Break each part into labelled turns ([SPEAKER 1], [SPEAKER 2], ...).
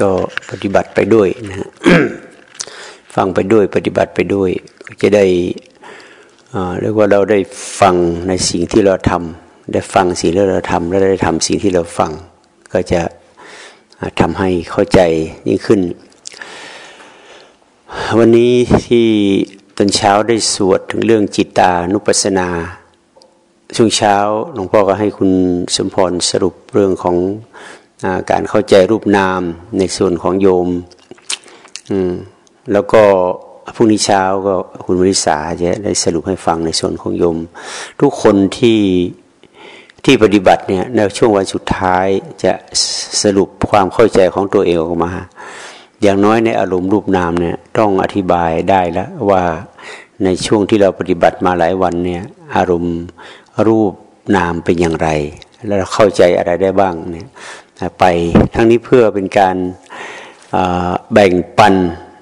[SPEAKER 1] ก็ปฏิบัติไปด้วยนะฮะฟังไปด้วยปฏิบัติไปด้วยจะได้เรียกว่าเราได้ฟังในสิ่งที่เราทำได้ฟังสิ่งที่เราทำและได้ทำสิ่งที่เราฟัง ก็จะทำให้เข้าใจยิ่งขึ้น วันนี้ที่ตอนเช้าได้สวดถึงเรื่องจิตตานุปัสสนาช่วงเช้าหลวงพ่อก็ให้คุณสมพรสรุปเรื่องของ การเข้าใจรูปนามในส่วนของโยมแล้วก็พรุ่งนี้เช้าก็คุณวริษาจะได้สรุปให้ฟังในส่วนของโยม ทุกคนที่ที่ปฏิบัติเนี่ยในช่วงวันสุดท้ายจะสรุปความเข้าใจของตัวเองออกมา อย่างน้อยในอารมณ์รูปนามเนี่ยต้องอธิบายได้แล้วว่าในช่วงที่เราปฏิบัติมาหลายวันเนี่ยอารมณ์รูปนามเป็นอย่างไร แล้วเข้าใจอะไรได้บ้างเนี่ย ไปทั้งนี้เพื่อเป็นการแบ่งปัน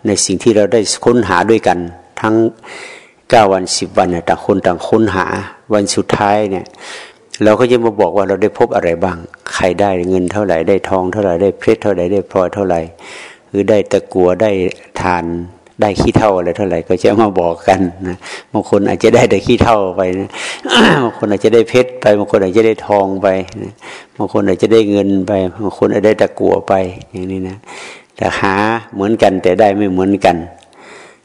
[SPEAKER 1] ในสิ่งที่เราได้ค้นหาด้วยกัน ทั้งเก้าวันสิบวันต่างคนต่างค้นหาวันสุดท้ายเนี่ยเราก็จะมาบอกว่าเราได้พบอะไรบ้าง ใครได้เงินเท่าไหร่ได้ทองเท่าไหร่ได้เพชรเท่าไหร่ได้พลอยเท่าไหร่หรือได้ตะกัวได้ทาน ได้ขี้เท่าอะไรเท่าไหร่ก็จะมาบอกกันนะบางคนอาจจะได้แต่ขี้เท่าไปนะบางคนอาจจะได้เพชรไปบางคนอาจจะได้ทองไปนะบางคนอาจจะได้เงินไปบางคนอาจจะได้ตะกั่วไปอย่างนี้นะแต่หาเหมือนกันแต่ได้ไม่เหมือนกัน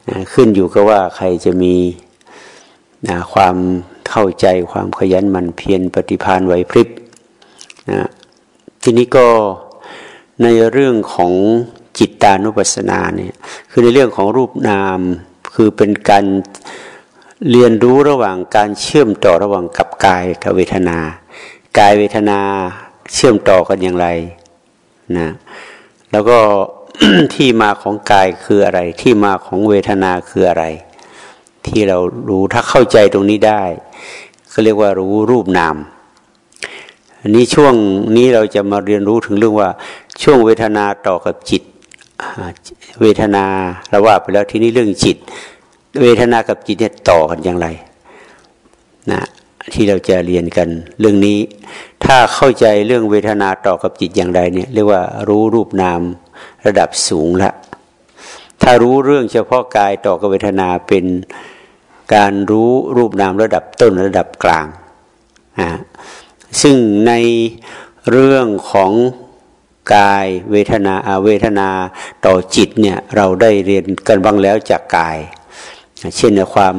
[SPEAKER 1] นะขึ้นอยู่กับว่าใครจะมีนะความเข้าใจความขยันมันเพียรปฏิพานไหวพริบนะทีนี้ก็ในเรื่องของ จิตตานุปัสสนาเนี่ยคือในเรื่องของรูปนาม คือเป็นการเรียนรู้ระหว่างการเชื่อมต่อระหว่างกับกายกับเวทนา กายเวทนาเชื่อมต่อกันอย่างไรนะแล้วก็ที่มาของกายคืออะไร ที่มาของเวทนาคืออะไร ที่เรารู้ถ้าเข้าใจตรงนี้ได้ก็เรียกว่ารู้รูปนามนนี้ช่วงนี้เราจะมาเรียนรู้ถึงเรื่องว่าช่วงเวทนาต่อกับจิต เวทนาเราว่าไปแล้วทีนี้เรื่องจิต เวทนากับจิตเนี่ยต่อกันอย่างไรนะที่เราจะเรียนกันเรื่องนี้ ถ้าเข้าใจเรื่องเวทนาต่อกับจิตอย่างไรเนี่ยเรียกว่ารู้รูปนามระดับสูงละถ้ารู้เรื่องเฉพาะกายต่อกับเวทนาเป็นการรู้รูปนามระดับต้นระดับกลางอ่าซึ่งในเรื่องของ กายเวทนาอาเวทนาต่อจิตเนี่ยเราได้เรียนกันบ้างแล้วจากกาย เช่นในความ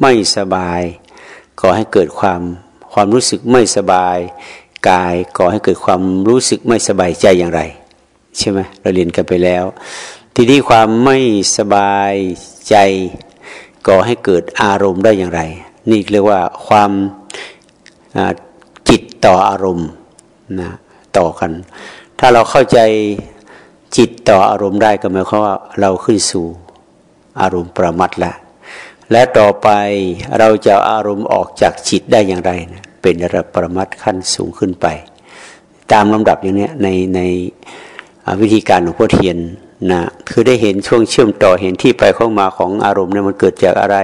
[SPEAKER 1] ไม่สบายก่อให้เกิดความความรู้สึกไม่สบาย กายก่อให้เกิดความรู้สึกไม่สบายใจอย่างไร ใช่ไหมเราเรียนกันไปแล้ว ทีนี้ความไม่สบายใจก่อให้เกิดอารมณ์ได้อย่างไร นี่เรียกว่าความจิตต่ออารมณ์นะ ต่อกัน ถ้าเราเข้าใจจิตต่ออารมณ์ได้ก็หมายความว่าเราขึ้นสู่อารมณ์ประมัดละและต่อไปเราจะอารมณ์ออกจากจิตได้อย่างไรนะเป็นระดับประมัดขั้นสูงขึ้นไป ตามลำดับอย่างนี้ในในวิธีการของพ่อเทียนนะคือได้เห็นช่วงเชื่อมต่อเห็นที่ไปเข้ามาของอารมณ์เนี่ยมันเกิดจากอะไร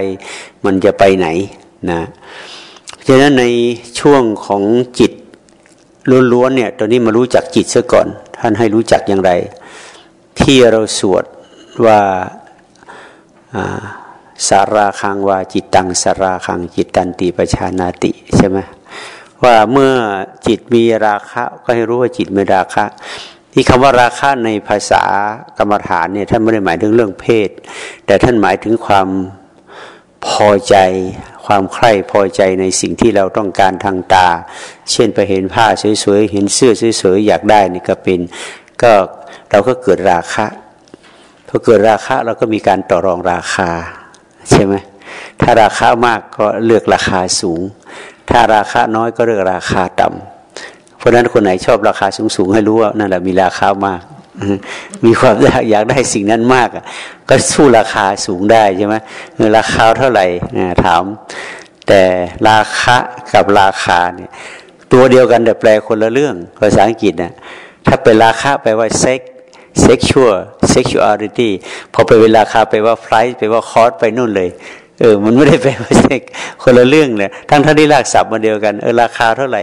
[SPEAKER 1] มันจะไปไหนนะฉะนั้นในช่วงของจิต ล้วนๆเนี่ยตอนนี้มารู้จักจิตซะก่อน ท่านให้รู้จักอย่างไร ที่เราสวดว่าสาราคังว่าจิตตังสาราคังจิตตันติปชานาติใช่ไหมว่าเมื่อจิตมีราคะก็ให้รู้ว่าจิตมีราคะ ที่คำว่าราคะในภาษากรรมฐานเนี่ยท่านไม่ได้หมายถึงเรื่องเพศ แต่ท่านหมายถึงความพอใจ ความใคร่พอใจในสิ่งที่เราต้องการทางตา เช่นไปเห็นผ้าสวยๆเห็นเสื้อสวยๆอยากได้นี่ก็เป็นก็เราก็เกิดราคะพอเกิดราคะเราก็มีการต่อรองราคาใช่ไหมถ้าราคามากก็เลือกราคาสูง ถ้าราคาน้อยก็เลือกราคาต่ำเพราะฉะนั้นคนไหนชอบราคาสูงๆให้รู้ว่านั่นแหละมีราคามาก มีความอยากอยากได้สิ่งนั้นมากก็สู้ราคาสูงได้ใช่ไหมเงินราคาเท่าไหร่ถาม แต่ราคากับราคาเนี่ย ตัวเดียวกันแต่แปลคนละเรื่องภาษาอังกฤษนะถ้าเป็นราคาแปลว่า sex sexual sexuality พอไปเป็นราคาไปว่า price ไปว่า cost ไปนู่นเลย เออ มันไม่ได้แปลว่าเซ็กคนละเรื่องเลยทั้งท่านที่รากศัพท์มาเดียวกันเออราคาเท่าไหร่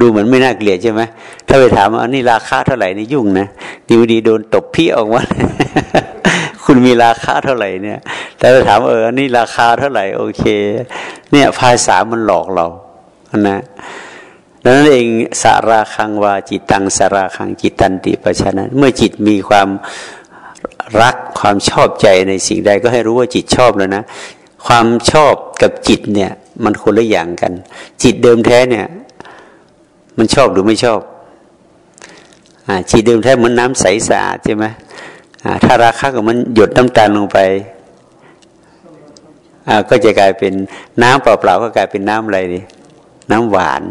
[SPEAKER 1] ดูเหมือนไม่น่าเกลียดใช่ไหมถ้าไปถามว่าอันนี้ราคาเท่าไหร่นี่ยุ่งนะดีวดีโดนตบพี่ออกมาคุณมีราคาเท่าไหร่เนี่ย แต่ไปถามเอออันนี้ราคาเท่าไหร่ โอเค เนี่ยภาษามันหลอกเรานะดังนั้นเองสาราคังวาจิตตังสาราคังจิตตันติปัชนะเมื่อจิตมีความรักความชอบใจในสิ่งใดก็ให้รู้ว่าจิตชอบแล้วนะ ความชอบกับจิตเนี่ย มันคนละอย่างกัน จิตเดิมแท้เนี่ย มันชอบหรือไม่ชอบอจิตเดิมแท้เหมือนน้ำใสสะอาดใช่ไหมถ้าราคากับมันหยดน้ำตาลลงไปก็จะกลายเป็นน้ำเปล่าๆก็กลายเป็นน้ำอะไรดิน้ำหวาน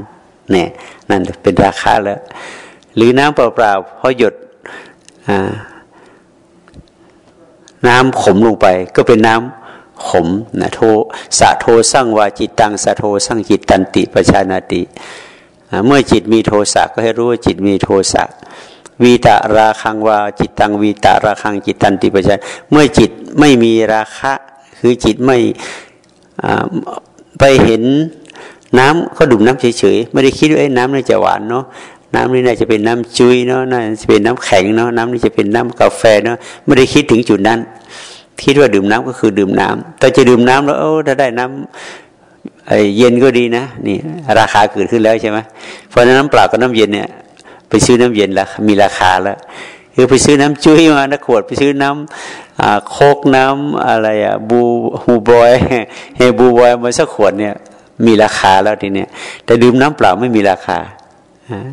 [SPEAKER 1] เนี่ย นั่นเป็นราคาแล้ว หรือน้ำเปล่าๆพอหยดน้ำขมลงไป ก็เป็นน้ำ ขมนะโทสะโทสร้างวาจิตตังสะโทสร้างจิตตันติประชานาติเมื่อจิตมีโทสะก็ให้รู้ว่าจิตมีโทสะวีตาราคังวาจิตตังวีตาราคังจิตตันติประชาเมื่อจิตไม่มีราคะ คือจิตไม่ไปเห็นน้ำก็ดื่มน้ำเฉยๆไม่ได้คิดว่าไอ้น้ำนี่จะหวานเนาะน้ำนี่น่าจะเป็นน้ำจุยเนาะน่าจะเป็นน้ำแข็งเนาะน้ำนี่จะเป็นน้ำกาแฟเนาะไม่ได้คิดถึงจุดนั้น คิดว่าดื่มน้ำก็คือดื่มน้ำแต่จะดื่มน้ำแล้วโอ้ถ้าได้น้ำไอเย็นก็ดีนะนี่ ราคาเกิดขึ้นแล้วใช่ไหมเพราะน้ำเปล่ากับน้ำเย็นเนี่ย ไปซื้อน้ำเย็นละมีราคาแล้วคือไปซื้อน้ำจุ้ยมานะขวดไปซื้อน้ำโคกน้ำอะไรอะบูฮูบอยเฮบูบอยมาสักขวดเนี่ย มีราคาแล้วทีเนี้ยแต่ดื่มน้ำเปล่าไม่มีราคา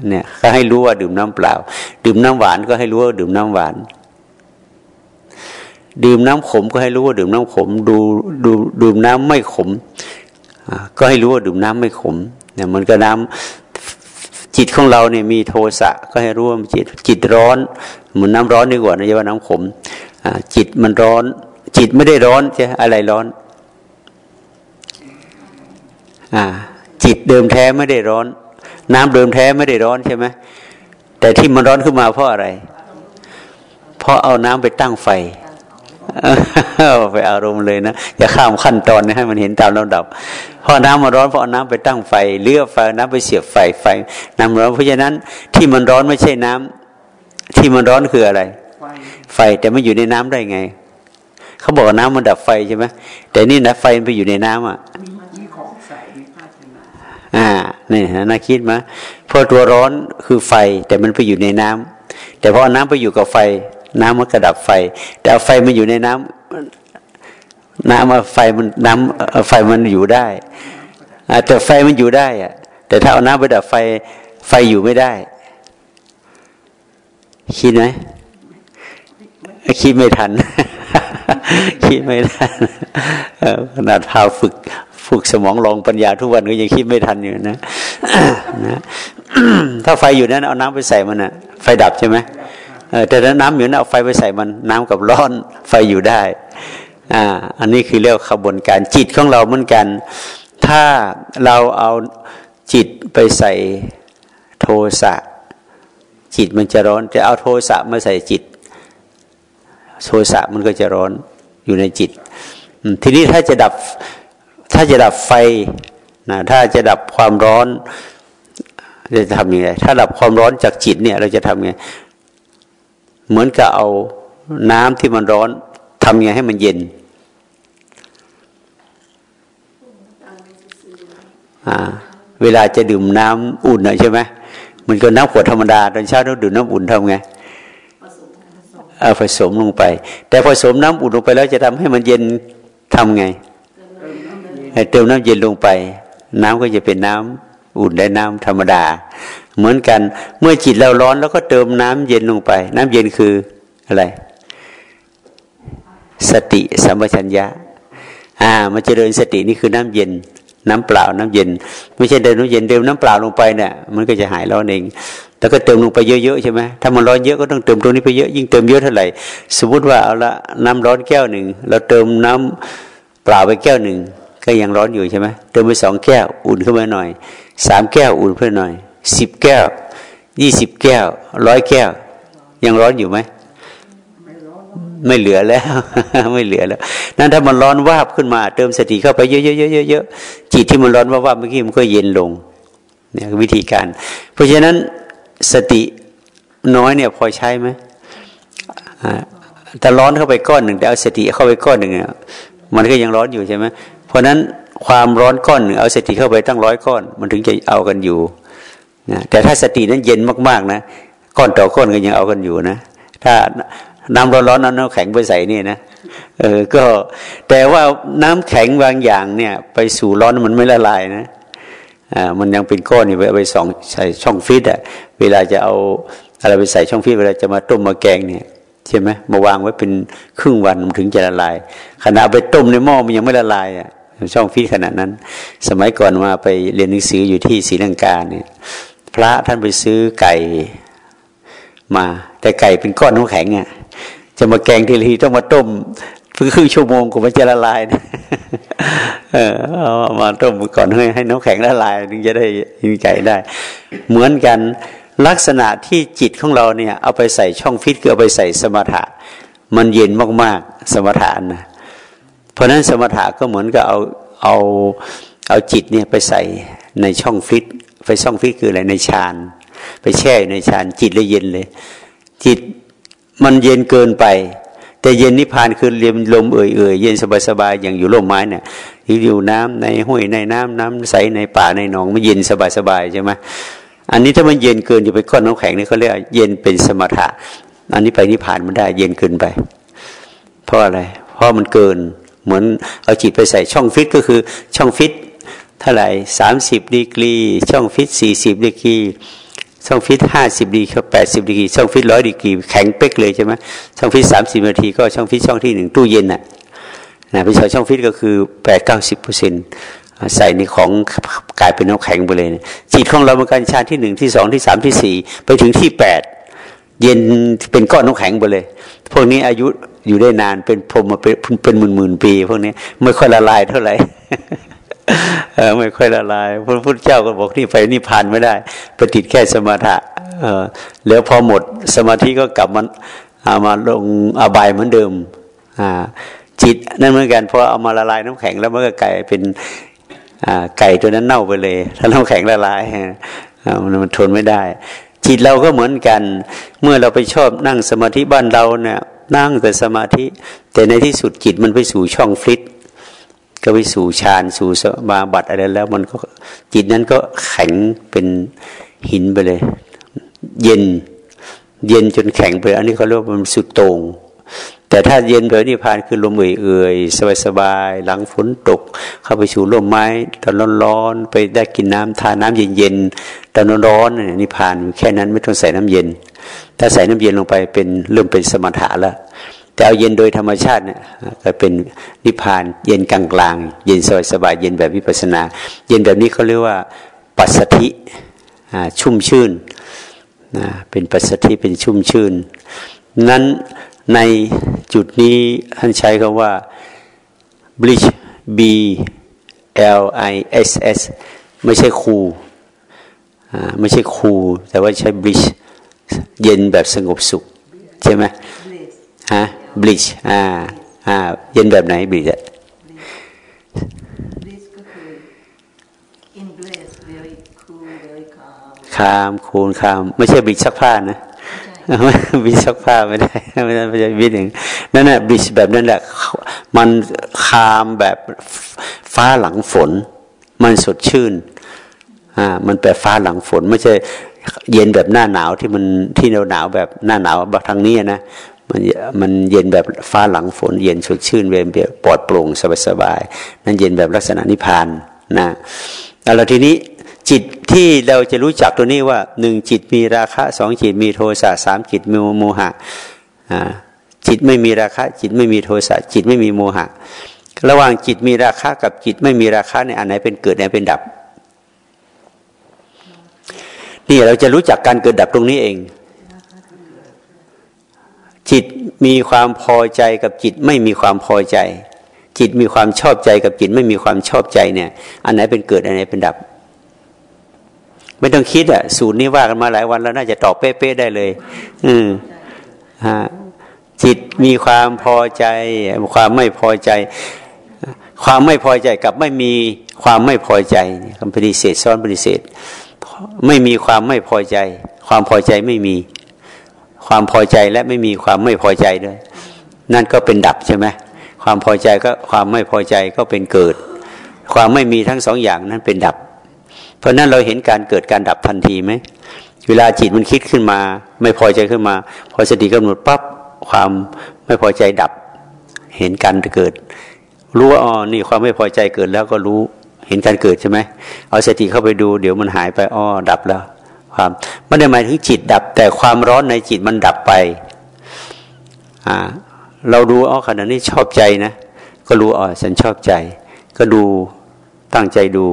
[SPEAKER 1] เนี่ยก็ให้รู้ว่าดื่มน้ำเปล่า ดื่มน้ำหวานก็ให้รู้ว่าดื่มน้ำหวาน ดื่มน้ำขมก็ให้รู้ว่าดื่มน้ำขม ดูดูดื่มน้ำไม่ขม ก็ให้รู้ว่าดื่มน้ำไม่ขมเนี่ยมันก็น้ำจิตของเราเนี่ยมีโทสะก็ให้รู้ว่าจิตจิตร้อนเหมือนน้ำร้อนดีกว่านะอย่าว่าน้ำขมจิตมันร้อน จิตไม่ได้ร้อนใช่อะไรร้อนอ่าจิตเดิมแท้ไม่ได้ร้อน น้ำเดิมแท้ไม่ได้ร้อนใช่ไหมแต่ที่มันร้อนขึ้นมาเพราะอะไร เพราะเอาน้ำไปตั้งไฟ ไปอารมณ์เลยนะอย่าข้ามขั้นตอนนะให้มันเห็นตามลำดับเพราะน้ำมันร้อนเพราะน้ำไปตั้งไฟเลือกไฟน้ำไปเสียบไฟไฟน้ำร้อนเพราะฉะนั้นที่มันร้อนไม่ใช่น้ำที่มันร้อนคืออะไร ไฟแต่มันอยู่ในน้ำได้ไง เขาบอกน้ำมันดับไฟใช่ไหมแต่นี่นะไฟมันไปอยู่ในน้ำอะอ่านี่น่าคิดมะเพราะตัวร้อนคือไฟแต่มันไปอยู่ในน้ำแต่พอน้ำไปอยู่กับไฟ น้ำมันกระดับไฟ แต่เอาไฟมันอยู่ในน้ำน้ำไฟมันน้ำไฟมันอยู่ได้แต่ไฟมันอยู่ได้อะแต่ถ้าเอาน้ำไปดับไฟไฟอยู่ไม่ได้ คิดไหมคิดไม่ทัน คิดไม่ทันขนาดพาฝึกฝึกสมองลองปัญญาทุกวันก็ยังคิดไม่ทันอยู่นะนะถ้าไฟอยู่นั้นเอาน้ำไปใส่มันอะไฟดับใช่ไหม แต่ถ้าน้ำอยู่นั้นเอาไฟไปใส่มันน้ำกับร้อนไฟอยู่ได้อ่าอันนี้คือเรียกขบวนการจิตของเราเหมือนกัน ถ้าเราเอาจิตไปใส่โทสะจิตมันจะร้อนจะเอาโทสะมาใส่จิต โทสะมันก็จะร้อนอยู่ในจิต ทีนี้ถ้าจะดับถ้าจะดับไฟนะถ้าจะดับความร้อน จะทำยังไงถ้าดับความร้อนจากจิตเนี่ย เราจะทำยังไง เหมือนกับเอาน้ำที่มันร้อนทำยังไงให้มันเย็นอ่าเวลาจะดื่มน้ำอุ่นนะใช่ไหมมันก็น้ำขวดธรรมดาตอนเช้าเราดื่มน้ำอุ่นทำไงผสมลงไป แต่ผสมน้ำอุ่นลงไปแล้วจะทำให้มันเย็นทำไงเติมน้ำเย็นลงไป น้ำก็จะเป็นน้ำอุ่นได้น้ำธรรมดา เหมือนกันเมื่อจิตเราร้อนแล้วก็เติมน้ำเย็นลงไป น้ำเย็นคืออะไร สติสัมปชัญญะ อ่ามันจะเดินสตินี่คือน้ำเย็น น้ำเปล่าน้ำเย็น ไม่ใช่เดินน้ำเย็นเติมน้ำเปล่าลงไปเนี่ยมันก็จะหายร้อนเองแต่ก็เติมลงไปเยอะๆใช่ไหมถ้ามันร้อนเยอะก็ต้องเติมตรงนี้ไปเยอะยิ่งเติมเยอะเท่าไหร่ สมมติว่าเอาละน้ำร้อนแก้วหนึ่งเราเติมน้ำเปล่าไปแก้วหนึ่งก็ยังร้อนอยู่ใช่ไหมเติมไปสองแก้วอุ่นขึ้นมาหน่อยสามแก้วอุ่นขึ้นหน่อย สิบแก้วยี่สิบแก้วร้อยแก้ว ยังร้อนอยู่ไหมไม่เหลือแล้ว ไม่เหลือแล้ว นั้นถ้ามันร้อนวาบขึ้นมา เติมสติเข้าไปเยอะๆๆๆจิตที่มันร้อนวาบเมื่อกี้มันก็เย็นลงเนี่ยวิธีการ เพราะฉะนั้นสติน้อยเนี่ยพอใช้ไหมแต่ร้อนเข้าไปก้อนหนึ่งแต่เอาสติเข้าไปก้อนหนึ่งเนี่ยมันก็ยังร้อนอยู่ใช่ไหมเพราะนั้นความร้อนก้อนหนึ่งเอาสติเข้าไปตั้งร้อยก้อน มันถึงจะเอากันอยู่ นะแต่ถ้าสตินั้นเย็นมากๆนะก้อนต่อก้อนก็ยังเอากันอยู่นะ ถ้าน้ำร้อนๆน้ำแข็งไปใส่นี่นะเออก็แต่ว่าน้ำแข็งบางอย่างเนี่ย ไปสู่ร้อนมันไม่ละลายนะอ่ามันยังเป็นก้อนอยู่ไปไปสองใส่ช่องฟิตอะเวลาจะเอาอะไรไปใส่ช่องฟิตเวลาจะมาต้มมาแกงเนี่ยใช่ไหมมาวางไว้เป็นครึ่งวันมันถึงจะละลายขณะไปต้มในหม้อมันยังไม่ละลายอะช่องฟิตขนาดนั้น สมัยก่อนมาไปเรียนหนังสืออยู่ที่ศรีลังกาเนี่ย พระท่านไปซื้อไก่มา แต่ไก่เป็นก้อนน้ำแข็งอะจะมาแกงทีทีต้องมาต้มเพิ่งครึ่งชั่วโมงกว่ามันจะละลายนะเออเอามาต้มก่อนให้ให้น้ำแข็งละลายถึงจะได้กินไก่ได้ เหมือนกันลักษณะที่จิตของเราเนี่ย เอาไปใส่ช่องฟิตคือเอาไปใส่สมถะ มันเย็นมากๆ สมถะนะเพราะนั้นสมถะก็เหมือนกับเอาเอาเอาจิตเนี่ยไปใส่ในช่องฟิต ไปช่องฟิตคืออะไรในฌานไปแช่ในฌานจิตเลยเย็นเลย จิตมันเย็นเกินไป แต่เย็นนิพพานคือเรียมลมเอื่อยๆเย็นสบายๆอย่างอยู่ร่มไม้เนี่ยอยู่น้ำในห้วยในน้ำน้ำใสในป่าในหนองมันเย็นสบายๆใช่ไหมอันนี้ถ้ามันเย็นเกินจะไปก้อนน้ำแข็งนี่เขาเรียกเย็นเป็นสมถะ อันนี้ไปนิพพานมันได้เย็นเกินไป เพราะอะไร เพราะมันเกิน เหมือนเอาจิตไปใส่ช่องฟิตก็คือช่องฟิต เท่าไหร่สามสิบดีกรี ช่องฟิตสี่สิบดีกรีช่องฟิตห้าสิบดีก็แปดสิบดีกรีช่องฟิตร้อยดีกรีแข็งเป๊กเลยใช่ไหมช่องฟิตสามสิบนาทีก็ช่องฟิตช่องที่หนึ่งตู้เย็นน่ะนะไปใช้ช่องฟิตก็คือแปดเก้าสิบเปอร์เซ็นต์ใส่ในของกลายเป็นน้ำแข็งไปเลยจิตของเรามื่อการชาที่หนึ่งที่สองที่สามที่สี่ไปถึงที่แปดเย็นเป็นก้อนน้ำแข็งไปเลย พวกนี้อายุอยู่ได้นานเป็นพรมมาเป็นเป็นหมื่นหมื่นปี พวกนี้ไม่ค่อยละลายเท่าไหร่ ไม่ค่อยละลายพระพุทธเจ้าก็บอกนี่ไปนิพพานไม่ได้ปฏิดแค่สมถะเออแล้วพอหมดสมาธิก็กลับมาเอามาลงอบายเหมือนเดิมอ่าจิตนั่นเหมือนกันพอเอามาละลายน้ำแข็งแล้วมันก็กลายเป็นไก่ตัวนั้นเน่าไปเลย ถ้าน้ำแข็งละลายมันมันทนไม่ได้ จิตเราก็เหมือนกัน เมื่อเราไปชอบนั่งสมาธิบ้านเราเนี่ยนั่งแต่สมาธิ แต่ในที่สุดจิตมันไปสู่ช่องฟลิต ก็ไปสู่ฌานสู่สมาบัติอะไรแล้ว มันก็จิตนั้นก็แข็งเป็นหินไปเลย เย็น เย็นจนแข็งไป อันนี้เขาเรียกว่ามันสุดโต่งแต่ถ้าเย็นแบบนิพพานคือลมเอื่อยๆสบายๆหลังฝนตก เข้าไปสู่ร่มไม้ตอนร้อนๆไปได้กินน้ำทานน้าเย็นๆตอนร้อนๆนิพพานแค่นั้นไม่ต้องใส่น้ำเย็น ถ้าใส่น้ำเย็นลงไปเป็นเริ่มเป็นสมถะแล้ว แต่เอาเย็นโดยธรรมชาติเนี่ยก็เป็นนิพพาน เย็นกลางๆเย็นสบายๆเย็นแบบวิปัสนา เย็นแบบนี้เขาเรียกว่าปัสสธิชุ่มชื่นเป็นปัสสธิเป็นชุ่มชื่น นั้นในจุดนี้ท่านใช้คำว่า bleach b l i s s ไม่ใช่คูไม่ใช่คูแต่ว่าใช้ bleach เย็นแบบสงบสุข ใช่ไหมฮะ bleach อ่าอ่าเย็นแบบไหน bleach อะคามคูณคาม ไม่ใช่บิดซักผ้านะบิดซักผ้าไม่ได้ไม่ได้ไม่ใช่บิดอย่างนั่นแหละบิดแบบนั้นแหละมันคามแบบฟ้าหลังฝน มันสดชื่นอ่ามันแปลฟ้าหลังฝน ไม่ใช่เย็นแบบหน้าหนาวที่มันที่หนาวหนาวแบบหน้าหนาวแบบทางนี้นะ มันมันเย็นแบบฟ้าหลังฝน เย็นสดชื่นเวมแบบปลอดโปร่งสบายสบายนั่นเย็นแบบลักษณะนิพพานนะแล้วทีนี้จิตที่เราจะรู้จักตัวนี้ว่าหนึ่งจิตมีราคะสองจิตมีโทสะสามจิตมีโมหะจิตไม่มีราคะ จิตไม่มีโทสะจิตไม่มีโมหะ ระหว่างจิตมีราคะกับจิตไม่มีราคะในอันไหนเป็นเกิดอันไหนเป็นดับนี่เราจะรู้จักการเกิดดับตรงนี้เอง จิตมีความพอใจกับจิตไม่มีความพอใจ จิตมีความชอบใจกับจิตไม่มีความชอบใจเนี่ย อันไหนเป็นเกิดอันไหนเป็นดับ ไม่ต้องคิดอะสูตรนี้ว่ากันมาหลายวันแล้วน่าจะตอบเป๊ะๆได้เลย อืมฮะจิตมีความพอใจ ความไม่พอใจ ความไม่พอใจกับไม่มีความไม่พอใจคำปฏิเสธซ้อนปฏิเสธ ไม่มีความไม่พอใจ ความพอใจไม่มี ความพอใจและไม่มีความไม่พอใจด้วย นั่นก็เป็นดับใช่ไหมความพอใจก็ความไม่พอใจก็เป็นเกิด ความไม่มีทั้งสองอย่างนั้นเป็นดับ เพราะนั้นเราเห็นการเกิดการดับทันทีไหมเวลาจิตมันคิดขึ้นมา ไม่พอใจขึ้นมา พอสติกำหนดปั๊บความไม่พอใจดับ เห็นการเกิด รู้ว่าอ๋อนี่ความไม่พอใจเกิดแล้วก็รู้เห็นการเกิดใช่ไหมเอาสติเข้าไปดู เดี๋ยวมันหายไปอ๋อดับแล้ว ความไม่ได้หมายถึงจิตดับ แต่ความร้อนในจิตมันดับไปอ่าเราดูอ๋อขณะนี้ชอบใจนะ ก็รู้อ๋อฉันชอบใจ ก็ดูตั้งใจดู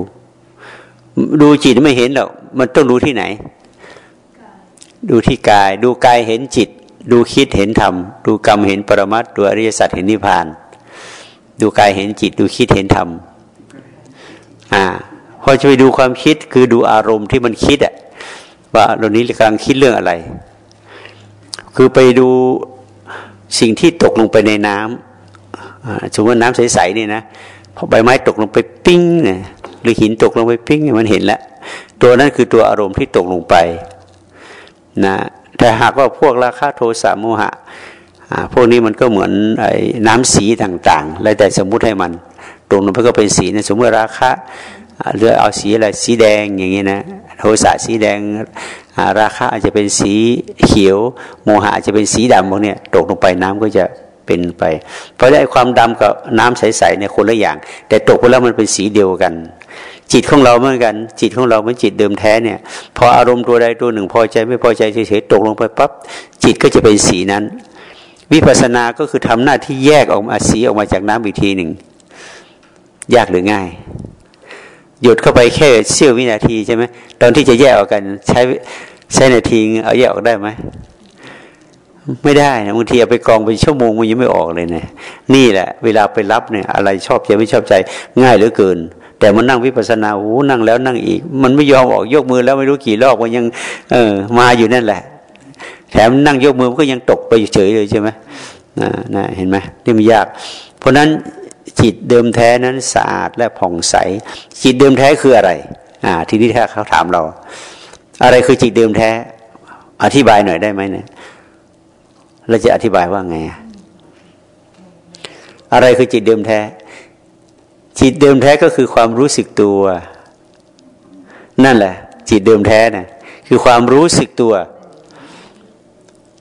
[SPEAKER 1] ดูจิตไม่เห็นหรอกมันต้องดูที่ไหน ดูที่กาย ดูกายเห็นจิต ดูคิดเห็นธรรม ดูกรรมเห็นปรมัตดูอริยสัจเห็นนิพพาน ดูกายเห็นจิต ดูคิดเห็นธรรมอ่าพอจะไปดูความคิดคือดูอารมณ์ที่มันคิดอะ ว่าเรานี้กำลังคิดเรื่องอะไร คือไปดูสิ่งที่ตกลงไปในน้ำสมมติน้ำใสๆนี่นะพอใบไม้ตกลงไปปิ้งเนี่ยหรือหินตกลงไปปิ้งมันเห็นแล้วตัวนั้นคือตัวอารมณ์ที่ตกลงไปนะแต่หากว่าพวกราคะโทสะโมหะพวกนี้มันก็เหมือนไอ้น้ำสีต่างๆ แล้วแต่สมมุติให้มันตรงนั้นก็เป็นสีนะสมมติราคะเรือเอาสีอะไรสีแดงอย่างนี้นะ โทสะสีแดงราคะอาจจะเป็นสีเขียว โมหะอาจจะเป็นสีดำพวกนี้ตกลงไปน้ำก็จะเป็นไป เพราะได้ความดำกับน้ำใสๆในคนละอย่าง แต่ตกไปแล้วมันเป็นสีเดียวกัน จิตของเราเหมือนกัน จิตของเราเป็นจิตเดิมแท้เนี่ย พออารมณ์ตัวใดตัวหนึ่ง พอใจไม่พอใจเฉยๆตกลงไปปั๊บจิตก็จะเป็นสีนั้น วิปัสสนาก็คือทำหน้าที่แยกออกมาสีออกมาจากน้ำอีกทีหนึ่งยากหรือง่าย หยุดเข้าไปแค่เสี้ยววินาทีใช่ไหมตอนที่จะแยกออกกัน ใช้ใช้นาทีเอาแยกออกได้ไหมไม่ได้นะบางทีเอาไปกองเป็นชั่วโมงมันยังไม่ออกเลยเนี่ยนี่แหละ เวลาไปรับเนี่ย อะไรชอบใจไม่ชอบใจง่ายเหลือเกิน แต่มันนั่งวิปัสสนาโอ้นั่งแล้วนั่งอีก มันไม่ยอมออกยกมือแล้วไม่รู้กี่รอบมันยัง เออ มาอยู่นั่นแหละ แถมนั่งยกมือมันก็ยังตกไปเฉยเลยใช่ไหมนะนะเห็นไหมนี่มันยาก เพราะนั้น จิตเดิมแท้นั้นสะอาดและผ่องใส จิตเดิมแท้คืออะไร อ่า ทีนี้ถ้าเขาถามเรา อะไรคือจิตเดิมแท้ อธิบายหน่อยได้ไหมเนี่ยเราจะอธิบายว่าไง อะไรคือจิตเดิมแท้ จิตเดิมแท้ก็คือความรู้สึกตัว นั่นแหละ จิตเดิมแท้นะ่ะคือความรู้สึกตัว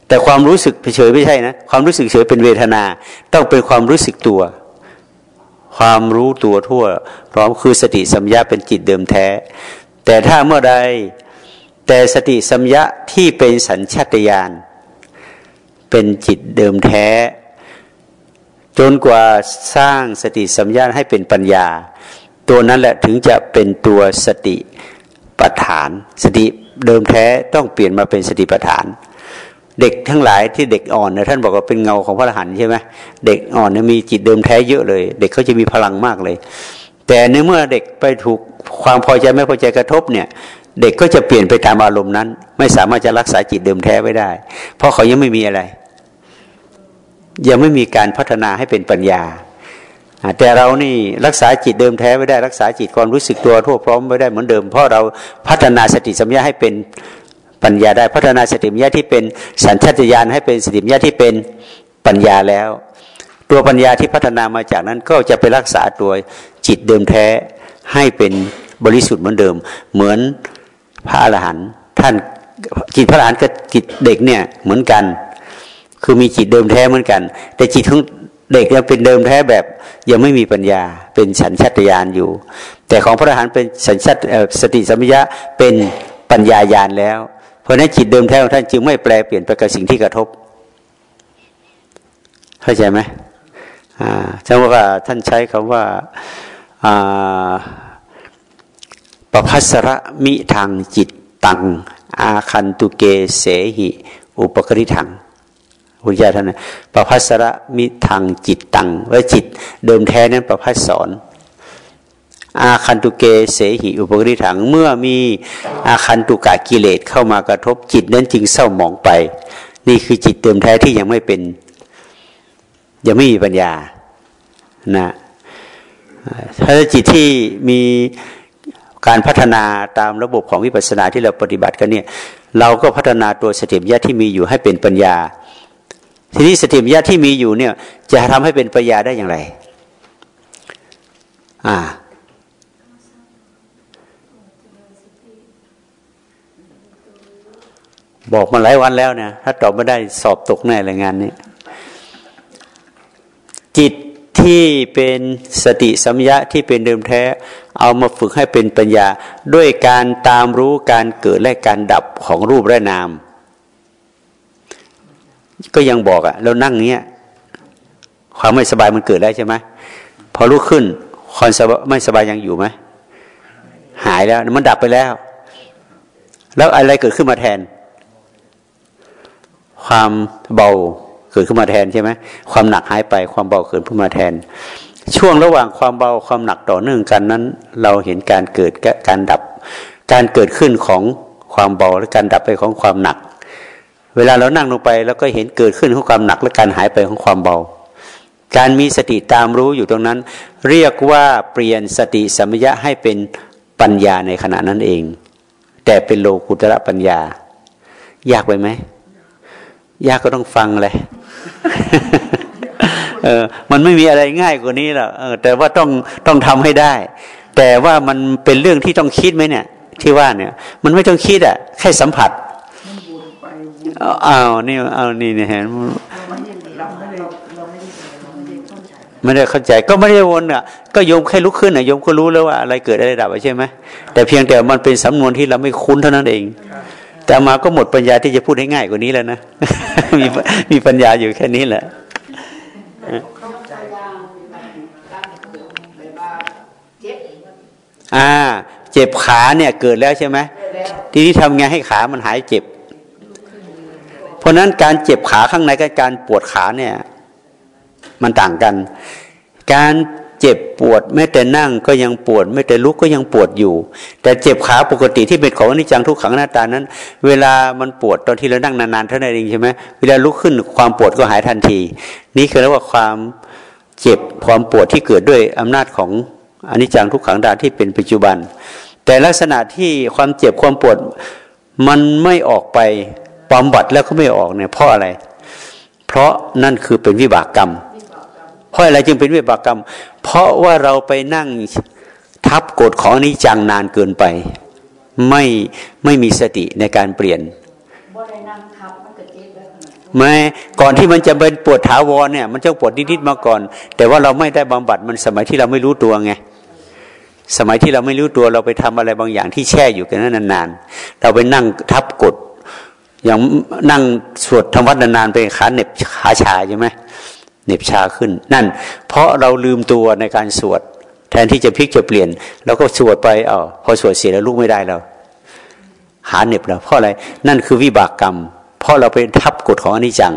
[SPEAKER 1] แต่ความรู้สึกเฉยไม่ใช่นะ ความรู้สึกเฉยเป็นเวทนา ต้องเป็นความรู้สึกตัว ความรู้ตัวทั่ว พร้อมคือสติสัมยาเป็นจิตเดิมแท้ แต่ถ้าเมื่อใดแต่สติสัมยาที่เป็นสัญชาตญาณเป็นจิตเดิมแท้ จนกว่าสร้างสติสัมยาให้เป็นปัญญา ตัวนั้นแหละถึงจะเป็นตัวสติปัฏฐาน สติเดิมแท้ต้องเปลี่ยนมาเป็นสติปัฏฐาน เด็กทั้งหลายที่เด็กอ่อนเนี่ยท่านบอกว่าเป็นเงาของพระอรหันต์ใช่ไหมเด็กอ่อนเนี่ยมีจิตเดิมแท้เยอะเลย เด็กเขาจะมีพลังมากเลย แต่ในเมื่อเด็กไปถูกความพอใจไม่พอใจกระทบเนี่ย เด็กก็จะเปลี่ยนไปตามอารมณ์นั้น ไม่สามารถจะรักษาจิตเดิมแท้ไว้ได้ เพราะเขายังไม่มีอะไร ยังไม่มีการพัฒนาให้เป็นปัญญาแต่เรานี่รักษาจิตเดิมแท้ไว้ได้รักษาจิตความรู้สึกตัวทั่วพร้อมไว้ได้เหมือนเดิมเพราะเราพัฒนาสติสัมยาให้เป็น ปัญญาได้พัฒนาสติปัญญาที่เป็นสัญชาตญาณให้เป็นสติปัญญาที่เป็นปัญญาแล้ว ตัวปัญญาที่พัฒนามาจากนั้นก็จะไปรักษาตัวจิตเดิมแท้ให้เป็นบริสุทธิ์เหมือนเดิม เหมือนพระอรหันต์ท่านจิตพระอรหันต์กับจิตเด็กเนี่ยเหมือนกัน คือมีจิตเดิมแท้เหมือนกัน แต่จิตของเด็กยังเป็นเดิมแท้แบบยังไม่มีปัญญาเป็นสัญชาตญาณอยู่ แต่ของพระอรหันต์เป็นสัญชาตสติสัมยะเป็นปัญญาญาณแล้ว เพราะนั้นจิตเดิมแท้ของท่านจึงไม่แปลเปลี่ยนไปกับสิ่งที่กระทบ เข้าใจไหมอ่าจังว่าท่านใช้คำว่าอ่าประพัสระมิทางจิตตัง อาคันตุเกเสหิ อุปกริทังพุทธเจ้าท่านประพัสระมิทางจิตตังว่าจิตเดิมแท้นั้นประพัสสอน อาคันตุเกเสหิอุปกริถังเมื่อมีอาคันตุกะกิเลสเข้ามากระทบจิตนั้นจึงเศร้าหมองไป นี่คือจิตเติมแท้ที่ยังไม่เป็น ยังไม่มีปัญญานะถ้าจิตที่มีการพัฒนาตามระบบของวิปัสสนาที่เราปฏิบัติกันเนี่ยเราก็พัฒนาตัวสติปัญญาที่มีอยู่ให้เป็นปัญญา ทีนี้สติปัญญาที่มีอยู่เนี่ยจะทำให้เป็นปัญญาได้อย่างไร อ่า บอกมาหลายวันแล้วนะถ้าตอบไม่ได้สอบตกแน่เลยงานนี้ จิตที่เป็นสติสัมยะที่เป็นเดิมแท้ เอามาฝึกให้เป็นปัญญา ด้วยการตามรู้การเกิดและการดับของรูปและนาม ก็ยังบอกอะแล้วนั่งเนี้ยความไม่สบายมันเกิดแล้วใช่ไหมพอลุกขึ้นความไม่สบายยังอยู่ไหมหายแล้วมันดับไปแล้ว แล้วอะไรเกิดขึ้นมาแทน ความเบาเกิดขึ้นมาแทนใช่ไหมความหนักหายไปความเบาเกิดขึ้นมาแทน ช่วงระหว่างความเบาความหนักต่อเนื่องกันนั้น เราเห็นการเกิดการดับ การเกิดขึ้นของความเบาและการดับไปของความหนัก เวลาเรานั่งลงไปแล้วก็เห็นเกิดขึ้นของความหนักและการหายไปของความเบา การมีสติตามรู้อยู่ตรงนั้น เรียกว่าเปลี่ยนสติสัมยะให้เป็นปัญญาในขณะนั้นเอง แต่เป็นโลกุตระปัญญา ยากไปไหม ยากก็ต้องฟังเลยเออ มันไม่มีอะไรง่ายกว่านี้หรอกเออแต่ว่าต้องต้องทำให้ได้ แต่ว่ามันเป็นเรื่องที่ต้องคิดไหมเนี่ย ที่ว่าเนี่ย มันไม่ต้องคิดอะ แค่สัมผัสอ้าวนี่เอานี่เนี่ยเห็นไม่ได้เข้าใจก็ไม่ได้วนอะ ก็โยมแค่ลุกขึ้นอะโยมก็รู้แล้วว่าอะไรเกิดอะไรดับใช่ไหมแต่เพียงแต่มันเป็นสำนวนที่เราไม่คุ้นเท่านั้นเอง แต่มาก็หมดปัญญาที่จะพูดให้ง่ายกว่านี้แล้วนะ มีมีปัญญาอยู่แค่นี้แหละอ่า เจ็บขาเนี่ยเกิดแล้วใช่ไหมทีนี้ทำไงให้ขามันหายเจ็บ เพราะนั้นการเจ็บขาข้างในกับการปวดขาเนี่ย มันต่างกัน การ เจ็บปวดแม้แต่นั่งก็ยังปวดแม้แต่ลุกก็ยังปวดอยู่ แต่เจ็บขาปกติที่เป็นของอนิจจังทุกขังหน้าตานั้น เวลามันปวดตอนที่เรานั่งนานๆเท่านั้นเองใช่ไหมเวลาลุกขึ้นความปวดก็หายทันที นี่คือเรียกว่าความเจ็บความปวดที่เกิดด้วยอำนาจของอนิจจังทุกขังดาที่เป็นปัจจุบัน แต่ลักษณะที่ความเจ็บความปวดมันไม่ออกไปบำบัดแล้วก็ไม่ออกเนี่ยเพราะอะไร เพราะนั่นคือเป็นวิบากกรรม เพราะอะไรจึงเป็นวิบากกรรม เพราะว่าเราไปนั่งทับกฎของนี้จังนานเกินไป ไม่ไม่มีสติในการเปลี่ยนไม่ก่อนที่มันจะเป็นปวดถาวรเนี่ย มันจะปวดนิดๆมาก่อน แต่ว่าเราไม่ได้บำบัดมันสมัยที่เราไม่รู้ตัวไงสมัยที่เราไม่รู้ตัวเราไปทำอะไรบางอย่างที่แช่อยู่กันนั้นนานๆ เราไปนั่งทับกดอย่างนั่งสวดธรรมวัดนานๆไปขาเน็บขาชาใช่ไหม เหน็บชาขึ้น นั่น เพราะเราลืมตัวในการสวด แทนที่จะพลิกจะเปลี่ยนเราก็สวดไปเออพอสวดเสียแล้วลุกไม่ได้เราหาเหน็บเราเพราะอะไรนั่นคือวิบากกรรม เพราะเราเป็นทับกฎของอนิจจัง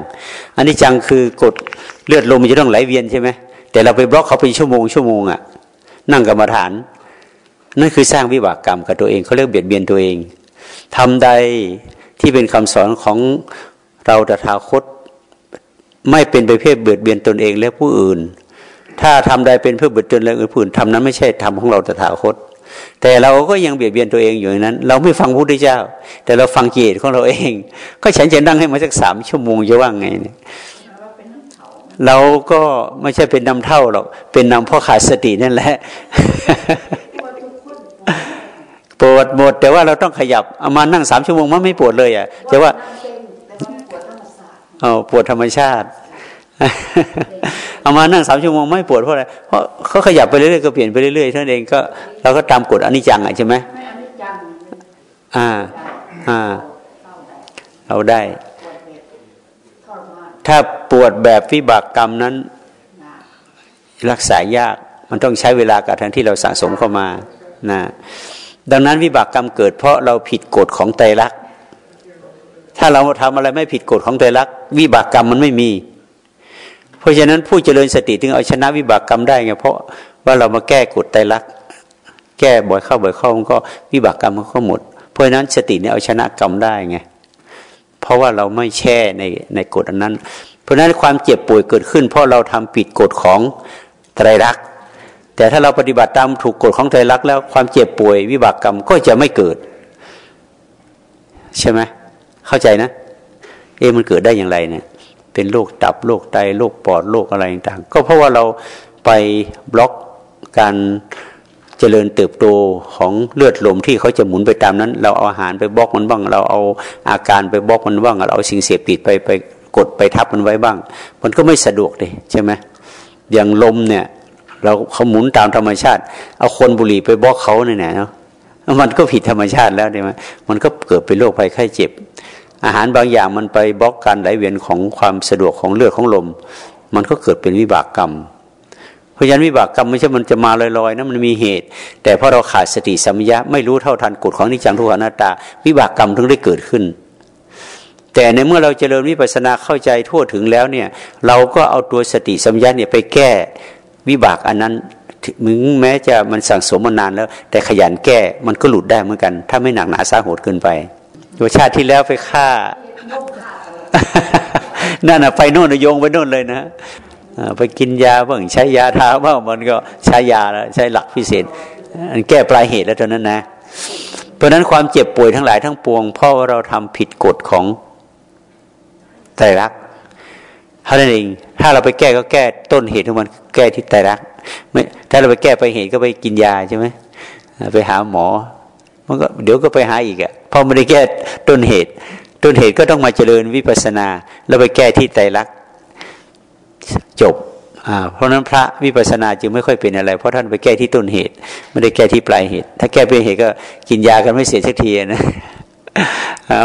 [SPEAKER 1] อนิจจังคือกฎเลือดลมมันจะต้องไหลเวียนใช่ไหมแต่เราไปบล็อกเขาเป็นชั่วโมงชั่วโมงอะ่ะนั่งกรรมฐาน นั่นคือสร้างวิบากกรรมกับตัวเองเขาเรียกเบียดเบียนตัวเองทำใดที่เป็นคำสอนของเราตถาคต ไม่เป็นไปเพื่อเบียดเบียนตนเองและผู้อื่น ถ้าทำใดเป็นเพื่อเบียดเบียนและผู้อื่นทำนั้นไม่ใช่ทำของเราตถาคต แต่เราก็ยังเบียดเบียนตัวเองอยู่นั้น เราไม่ฟังพระพุทธเจ้า แต่เราฟังกิเลสของเราเอง ก็ฉันจะนั่งให้มาสักสามชั่วโมงจะว่างไงเนี่ยเราก็ไม่ใช่เป็นนำเท่าหรอก เป็นนำพราะขาดสตินั่นแหละปวดหมด แต่ว่าเราต้องขยับเอามานั่งสามชั่วโมงมันไม่ปวดเลยอะจะว่า เอาปวดธรรมชาติเอามานั่งสามชั่วโมงไม่ปวดเพราะอะไรเพราะเขาขยับไปเรื่อยๆก็เปลี่ยนไปเรื่อยๆท่านเองก็เราก็ตามกฎอนิจจังอะใช่ไหมอ่าอ่า เราได้ ถ้าปวดแบบวิบากกรรมนั้น รักษายากมันต้องใช้เวลากับทั้งที่เราสะสมเข้ามานะดังนั้นวิบากกรรมเกิดเพราะเราผิดกฎของไตรลักษณ์ ถ้าเราทำอะไรไม่ผิดกฎของใจรักวิบากกรรมมันไม่มี เพราะฉะนั้นผู้เจริญสติถึงเอาชนะวิบากกรรมได้ไงเพราะว่าเรามาแก้กฎใจรักแก้บ่อยเข้าบ่อยเข้ามันก็วิบากกรรมมันก็หมด เพราะฉะนั้นสติเนี่ยเอาชนะกรรมได้ไงเพราะว่าเราไม่แช่ในในกฎอันนั้น เพราะนั้นความเจ็บป่วยเกิดขึ้น เพราะเราทำผิดกฎของไตรลักษณ์แต่ถ้าเราปฏิบัติตามถูกกฎของไตรลักษณ์แล้วความเจ็บป่วยวิบากกรรมก็จะไม่เกิด ใช่ไหม เข้าใจนะ เอ๊มันเกิดได้อย่างไรเนี่ย เป็นโรคตับโรคไตโรคปอดโรคอะไรต่างๆ ก็เพราะว่าเราไปบล็อกการเจริญเติบโตของเลือดลมที่เขาจะหมุนไปตามนั้น เราเอาอาหารไปบล็อกมันบ้าง เราเอาอาการไปบล็อกมันบ้างเราเอาสิ่งเสพติดไปไปกดไปทับมันไว้บ้าง มันก็ไม่สะดวกเลยใช่ไหมอย่างลมเนี่ย เราเขาหมุนตามธรรมชาติ เอาควันบุหรี่ไปบล็อกเขาเนี่ยนะมันก็ผิดธรรมชาติแล้วใช่ไหมมันก็เกิดเป็นโรคภัยไข้เจ็บ อาหารบางอย่างมันไปบล็อกการไหลเวียนของความสะดวกของเลือดของลม มันก็เกิดเป็นวิบากกรรม เพราะฉะนั้นวิบากกรรมไม่ใช่มันจะมาลอยๆนะมันมีเหตุ แต่พราะเราขาดสติสัมยาไม่รู้เท่าทันกฎของนิจังทุกขนาตา วิบากกรรมถึงได้เกิดขึ้น แต่ในเมื่อเราเจริญวิปัสสนาเข้าใจทั่วถึงแล้วเนี่ย เราก็เอาตัวสติสัมยาเนี่ยไปแก้วิบากอันนั้นมึงแม้จะมันสั่งสมมานานแล้ว แต่ขยันแก้มันก็หลุดได้เหมือนกัน ถ้าไม่หนักหนาสาหัสเกินไป ตัวชาติที่แล้วไปฆ่า นั่นน่ะไปโน่นโยงไปโน่นเลยนะไปกินยาบ้างใช้ยาทาบ้างมันก็ใช้ยาแล้วใช้หลักพิเศษ อันแก้ปลายเหตุแล้วเท่านั้นนะ เพราะนั้นความเจ็บป่วยทั้งหลายทั้งปวงเพราะว่าเราทำผิดกฎของไตรลักษณ์เท่านั้นเองถ้าเราไปแก้ก็แก้ต้นเหตุของมันแก้ที่ไตรลักษณ์ไม่ถ้าเราไปแก้ไปเหตุก็ไปกินยาใช่ไหมไปหาหมอ มันก็เดี๋ยวก็ไปหาอีกอะพอไม่ได้แก้ต้นเหตุ ต้นเหตุก็ต้องมาเจริญวิปัสนา แล้วไปแก้ที่ไตรลักษณ์จบเพราะนั้นพระวิปัสสนาจึงไม่ค่อยเป็นอะไร เพราะท่านไปแก้ที่ต้นเหตุ ไม่ได้แก้ที่ปลายเหตุ ถ้าแก้เป็นเหตุก็กินยากันไม่เสียสักทีนะ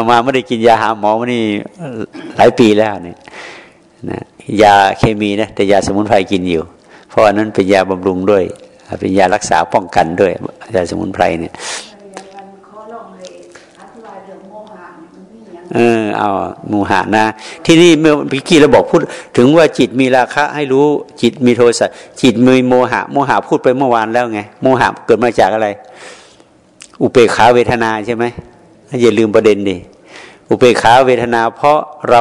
[SPEAKER 1] มาไม่ได้กินยาหาหมอมานี่หลายปีแล้วเนี่ยนะยาเคมีนะแต่ยาสมุนไพรกินอยู่ เพราะอันนั้นเป็นยาบำรุงด้วย เป็นยารักษาป้องกันด้วยยาสมุนไพรเนี่ย เออเอาโมหานะ ที่นี่เมื่อกี้เราบอกพูด ถึงว่าจิตมีราคะ ให้รู้จิตมีโทสะจิตมีโมหะ โมหะพูดไปเมื่อวานแล้วไงโมหะเกิดมาจากอะไร อุเบกขาเวทนาใช่ไหมอย่าลืมประเด็นดิอุเบกขาเวทนา เพราะเรา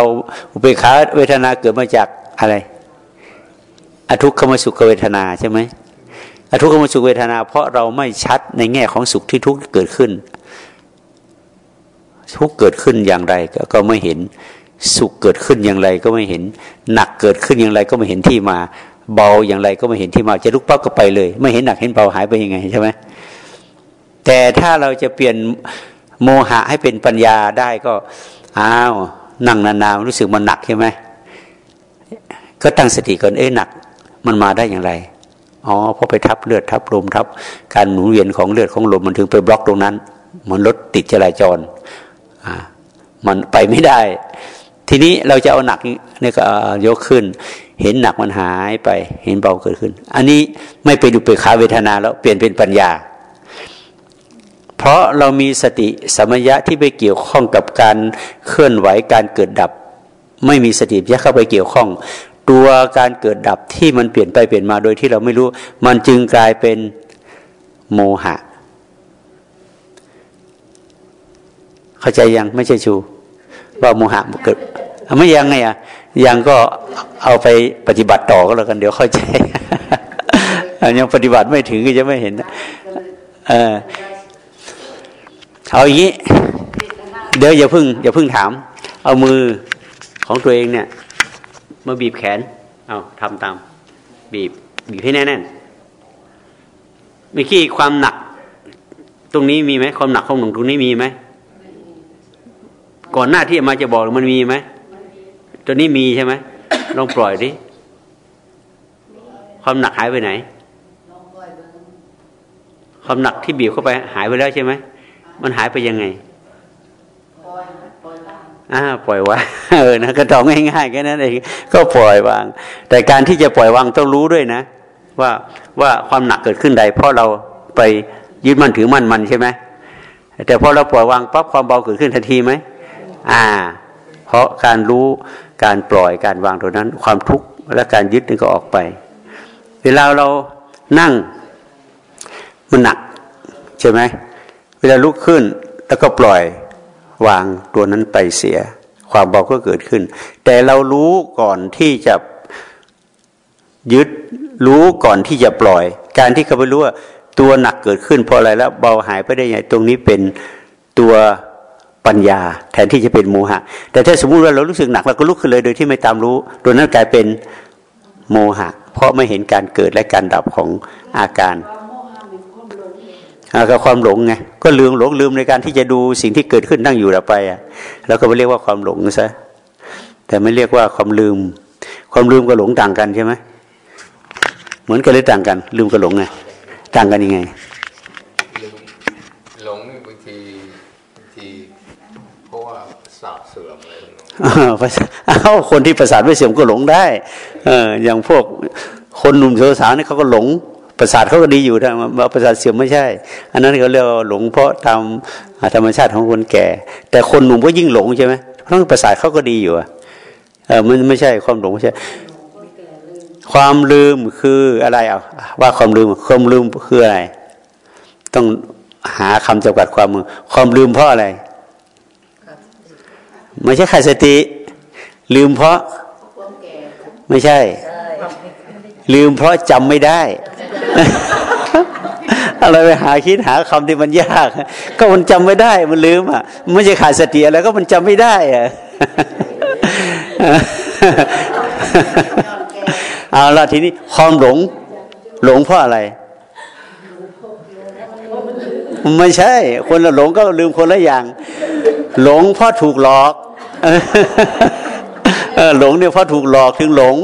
[SPEAKER 1] อุเบกขาเวทนาเกิดมาจากอะไร อทุกขมสุขเวทนาใช่ไหมอทุกขมสุขเวทนา เพราะเราไม่ชัดในแง่ของสุขที่ทุกข์เกิดขึ้น ทุกเกิดขึ้นอย่างไรก็ไม่เห็น สุขเกิดขึ้นอย่างไรก็ไม่เห็น หนักเกิดขึ้นอย่างไรก็ไม่เห็นที่มา เบาอย่างไรก็ไม่เห็นที่มาจะลุกปั๊บก็ไปเลย ไม่เห็นหนักเห็นเบาหายไปยังไงใช่ไหมแต่ถ้าเราจะเปลี่ยนโมหะให้เป็นปัญญาได้ก็อ้าวนั่งนานๆรู้สึกมันหนักใช่ไหมก็ตั้งสติก่อนเอ๊หนัก มันมาได้อย่างไรอ๋อเพราะไปทับเลือดทับลมทับ การหมุนเวียนของเลือดของลมมันถึงไปบล็อกตรงนั้นเหมันรถติดจราจร มันไปไม่ได้ ทีนี้เราจะเอาหนักนี่ก็ยกขึ้น เห็นหนักมันหายไป เห็นเบาเกิดขึ้น อันนี้ไม่ไปดูไปขาเวทนาแล้วเปลี่ยนเป็นปัญญา เพราะเรามีสติสมัญะที่ไปเกี่ยวข้องกับการเคลื่อนไหวการเกิดดับ ไม่มีสติยักเข้าไปเกี่ยวข้อง ตัวการเกิดดับที่มันเปลี่ยนไปเปลี่ยนมาโดยที่เราไม่รู้ มันจึงกลายเป็นโมหะ เข้าใจยังไม่ใช่ชูว่าโมหะเกิดไม่ยังไงอะยังก็เอาไปปฏิบัติต่อก็แล้วกัน เดี๋ยวเข้าใจยังปฏิบัติไม่ถึงก็จะไม่เห็นเออเอาอย่างนี้ เดี๋ยวอย่าพึ่งอย่าพึ่งถาม เอามือของตัวเองเนี่ยมาบีบแขน เอาทำตาม บีบบีบให้แน่นๆมีขี้ความหนัก ตรงนี้มีไหมความหนักของหนุ่มตรงนี้มีไหม ก่อนหน้าที่มาจะบอกมันมีไหมตัวนี้มีใช่ไหมลองปล่อยดิความหนักหายไปไหน ความหนักที่บีบเข้าไปหายไปแล้วใช่ไหมมันหายไปยังไงอ่าปล่อยวางเออนะก็ตองง่ายๆแค่นั้นเองก็ปล่อยวาง แต่การที่จะปล่อยวางต้องรู้ด้วยนะ ว่าว่าความหนักเกิดขึ้นใด เพราะเราไปยึดมั่นถือมั่นมันใช่ไหมแต่พอเราปล่อยวางปั๊บความเบาเกิดขึ้นทันทีไหม อ่า เพราะการรู้การปล่อยการวางตรงนั้น ความทุกข์และการยึดนี่ก็ออกไป เวลาเรานั่งมันหนักใช่ไหมเวลาลุกขึ้นแล้วก็ปล่อยวางตัวนั้นไปเสียคความเบาก็เกิดขึ้น แต่เรารู้ก่อนที่จะยึดรู้ก่อนที่จะปล่อย การที่เขาไปรู้ว่าตัวหนักเกิดขึ้นเพราะอะไรแล้วเบาหายไปได้ยังไงตรงนี้เป็นตัว ปัญญา แทนที่จะเป็นโมหะ แต่ถ้าสมมุติว่าเรารู้สึกหนักเราก็ลุกขึ้นเลยโดยที่ไม่ตามรู้ ตัวนั้นกลายเป็นโมหะ เพราะไม่เห็นการเกิดและการดับของอาการอากับความหลงไงก็ลืมหลงลืมในการที่จะดูสิ่งที่เกิดขึ้นนั่งอยู่แล้วไปอะแล้วก็ไปเรียกว่าความหลงซะแต่ไม่เรียกว่าความลืม ความลืมกับหลงต่างกันใช่ไหมเหมือนกันหรือต่างกัน ลืมกับหลงไงต่างกันยังไง
[SPEAKER 2] หลงนี่บางทีบางทีเพราะว่าสาเสื่อม อะไร
[SPEAKER 1] อ้าคนที่ประสาทไม่เสื่อมก็หลงได้ เอออย่างพวกคนหนุ่มสาวนี่เขาก็หลงประสาทเขาก็ดีอยู่แต่ประสาทเสื่อมไม่ใช่ อันนั้นเขาเรียกหลงเพราะตามธรรมชาติของคนแก่ แต่คนหนุ่มก็ยิ่งหลงใช่ไหมเพราะประสาทเขาก็ดีอยู่อเออมันไม่ใช่ความหลงไม่ใช่ ความลืมคืออะไรอะว่าความลืมความลืมคืออะไร ต้องหาคำจำกัดความมือความลืมเพราะอะไร ไม่ใช่ขาดสติ ลืมเพราะ ไม่ใช่ ลืมเพราะจำไม่ได้ อะไรไปหาคิดหาคำที่มันยาก ก็มันจำไม่ได้ มันลืมอะไม่ใช่ขาดสติอะไรก็มันจำไม่ได้อะเอาละทีนี้ความหลง หลงเพราะอะไร ไม่ใช่ คนละหลงก็ลืมคนละอย่าง หลงเพราะถูกหลอกหลงเนี่ยเพราะถูกหลอกถึงหลง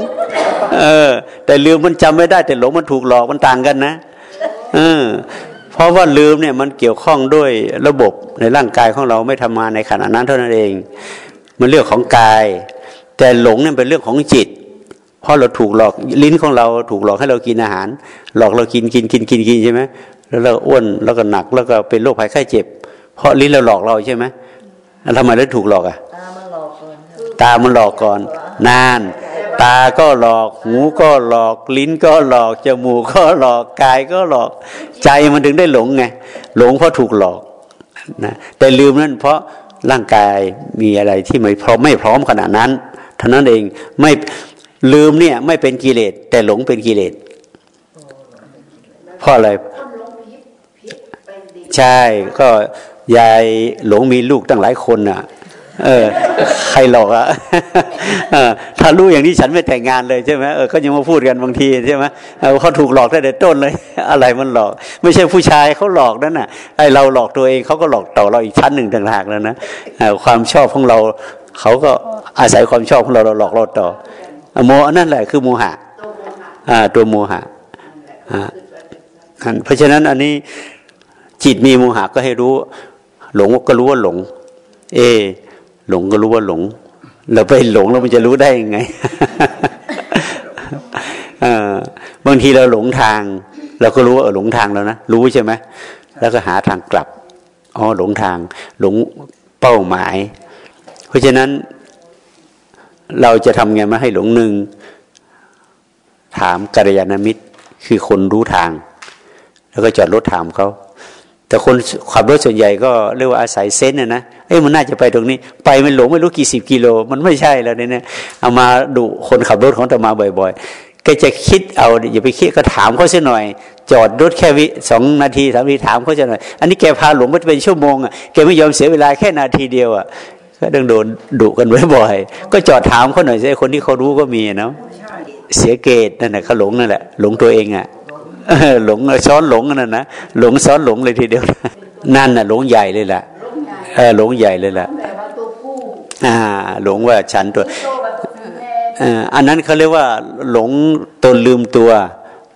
[SPEAKER 1] เออ แต่ลืมมันจำไม่ได้ แต่หลงมันถูกหลอกมันต่างกันนะเออเพราะว่าลืมเนี่ยมันเกี่ยวข้องด้วยระบบในร่างกายของเราไม่ทำงานในขณะนั้นเท่านั้นเอง มันเรื่องของกาย แต่หลงเนี่ยเป็นเรื่องของจิตเพราะเราถูกหลอกลิ้นของเราถูกหลอกให้เรากินอาหาร หลอกเรากินกินกินกินกินใช่ไหมแล้วเราอ้วนแล้วก็หนักแล้วก็เป็นโรคภัยไข้เจ็บ เพราะลิ้นเราหลอกเราใช่ไหม ทำไมเราถูกหลอกอะตามันหลอกก่อนตา มันหลอกก่อน นาน ตาก็หลอก หูก็หลอก ลิ้นก็หลอก จมูกก็หลอก กายก็หลอก ใจมันถึงได้หลงไง หลงเพราะถูกหลอกนะ แต่ลืมนั่นเพราะร่างกายมีอะไรที่ไม่พร้อมไม่พร้อมขนาดนั้น เท่านั้นเอง ไม่ลืมเนี่ย ไม่เป็นกิเลส แต่หลงเป็นกิเลส เพราะอะไร ใช่ ก็ ยายหลงมีลูกตั้งหลายคนอะ เออ ใครหลอกอะถ้ารู้อย่างนี้ฉันไม่แต่งงานเลยใช่ไหมเออก็ยังมาพูดกันบางทีใช่ไหมเขาถูกหลอกได้แต่ต้นเลย อะไรมันหลอก ไม่ใช่ผู้ชายเขาหลอกนั่นน่ะไอเราหลอกตัวเองเขาก็หลอกต่อเราอีกชั้นหนึ่งต่างหากแล้วนะความชอบของเราเขาก็อาศัยความชอบของเราเราหลอกเราต่อโมนั่นแหละคือโมหะอ่าตัวโมหะอ่าเพราะฉะนั้นอันนี้จิตมีโมหะก็ให้รู้ หลงก็รู้ว่าหลง เอ หลงก็รู้ว่าหลง เราไปหลงเรามันจะรู้ได้ยังไงบางทีเราหลงทาง เราก็รู้ว่าหลงทางแล้วนะรู้ใช่ไหมแล้วก็หาทางกลับอ๋อหลงทาง หลงเป้าหมาย เพราะฉะนั้น เราจะทำไงมาให้หลงหนึ่งถามกัลยาณมิตร คือคนรู้ทาง แล้วก็จอดรถถามเขา แต่คนขับรถส่วนใหญ่ก็เรียกว่าอาศัยเซนนะนะเอ้ยมันน่าจะไปตรงนี้ ไปมันหลงไม่รู้กี่สิบกิโล มันไม่ใช่แล้วเนี่ยเอามาดูคนขับรถของตมาบ่อยๆก็จะคิดเอาอย่าไปคิดก็ถามเขาเสียหน่อย จอดรถแค่วิสองนาทีสามนาทีถามเขาเสียหน่อย อันนี้แกพาหลงไปเป็นชั่วโมงอะแกไม่ยอมเสียเวลาแค่นาทีเดียวอะก็ต้องโดนดุกันบ่อยๆก็จอดถามเขาหน่อยสิคนที่เขารู้ก็มีเนาะเสียเกตนั่นแหละเขาหลงนั่นแหละหลงตัวเองอะ หลงซ้อนหลงนั่นนะหลงซ้อนหลงเลยทีเดียวนั่นน่ะหลงใหญ่เลยแหละเออหลงใหญ่เลยแหละอ่า หลงว่าฉันตัวอันนั้นเขาเรียกว่าหลงตนลืมตัว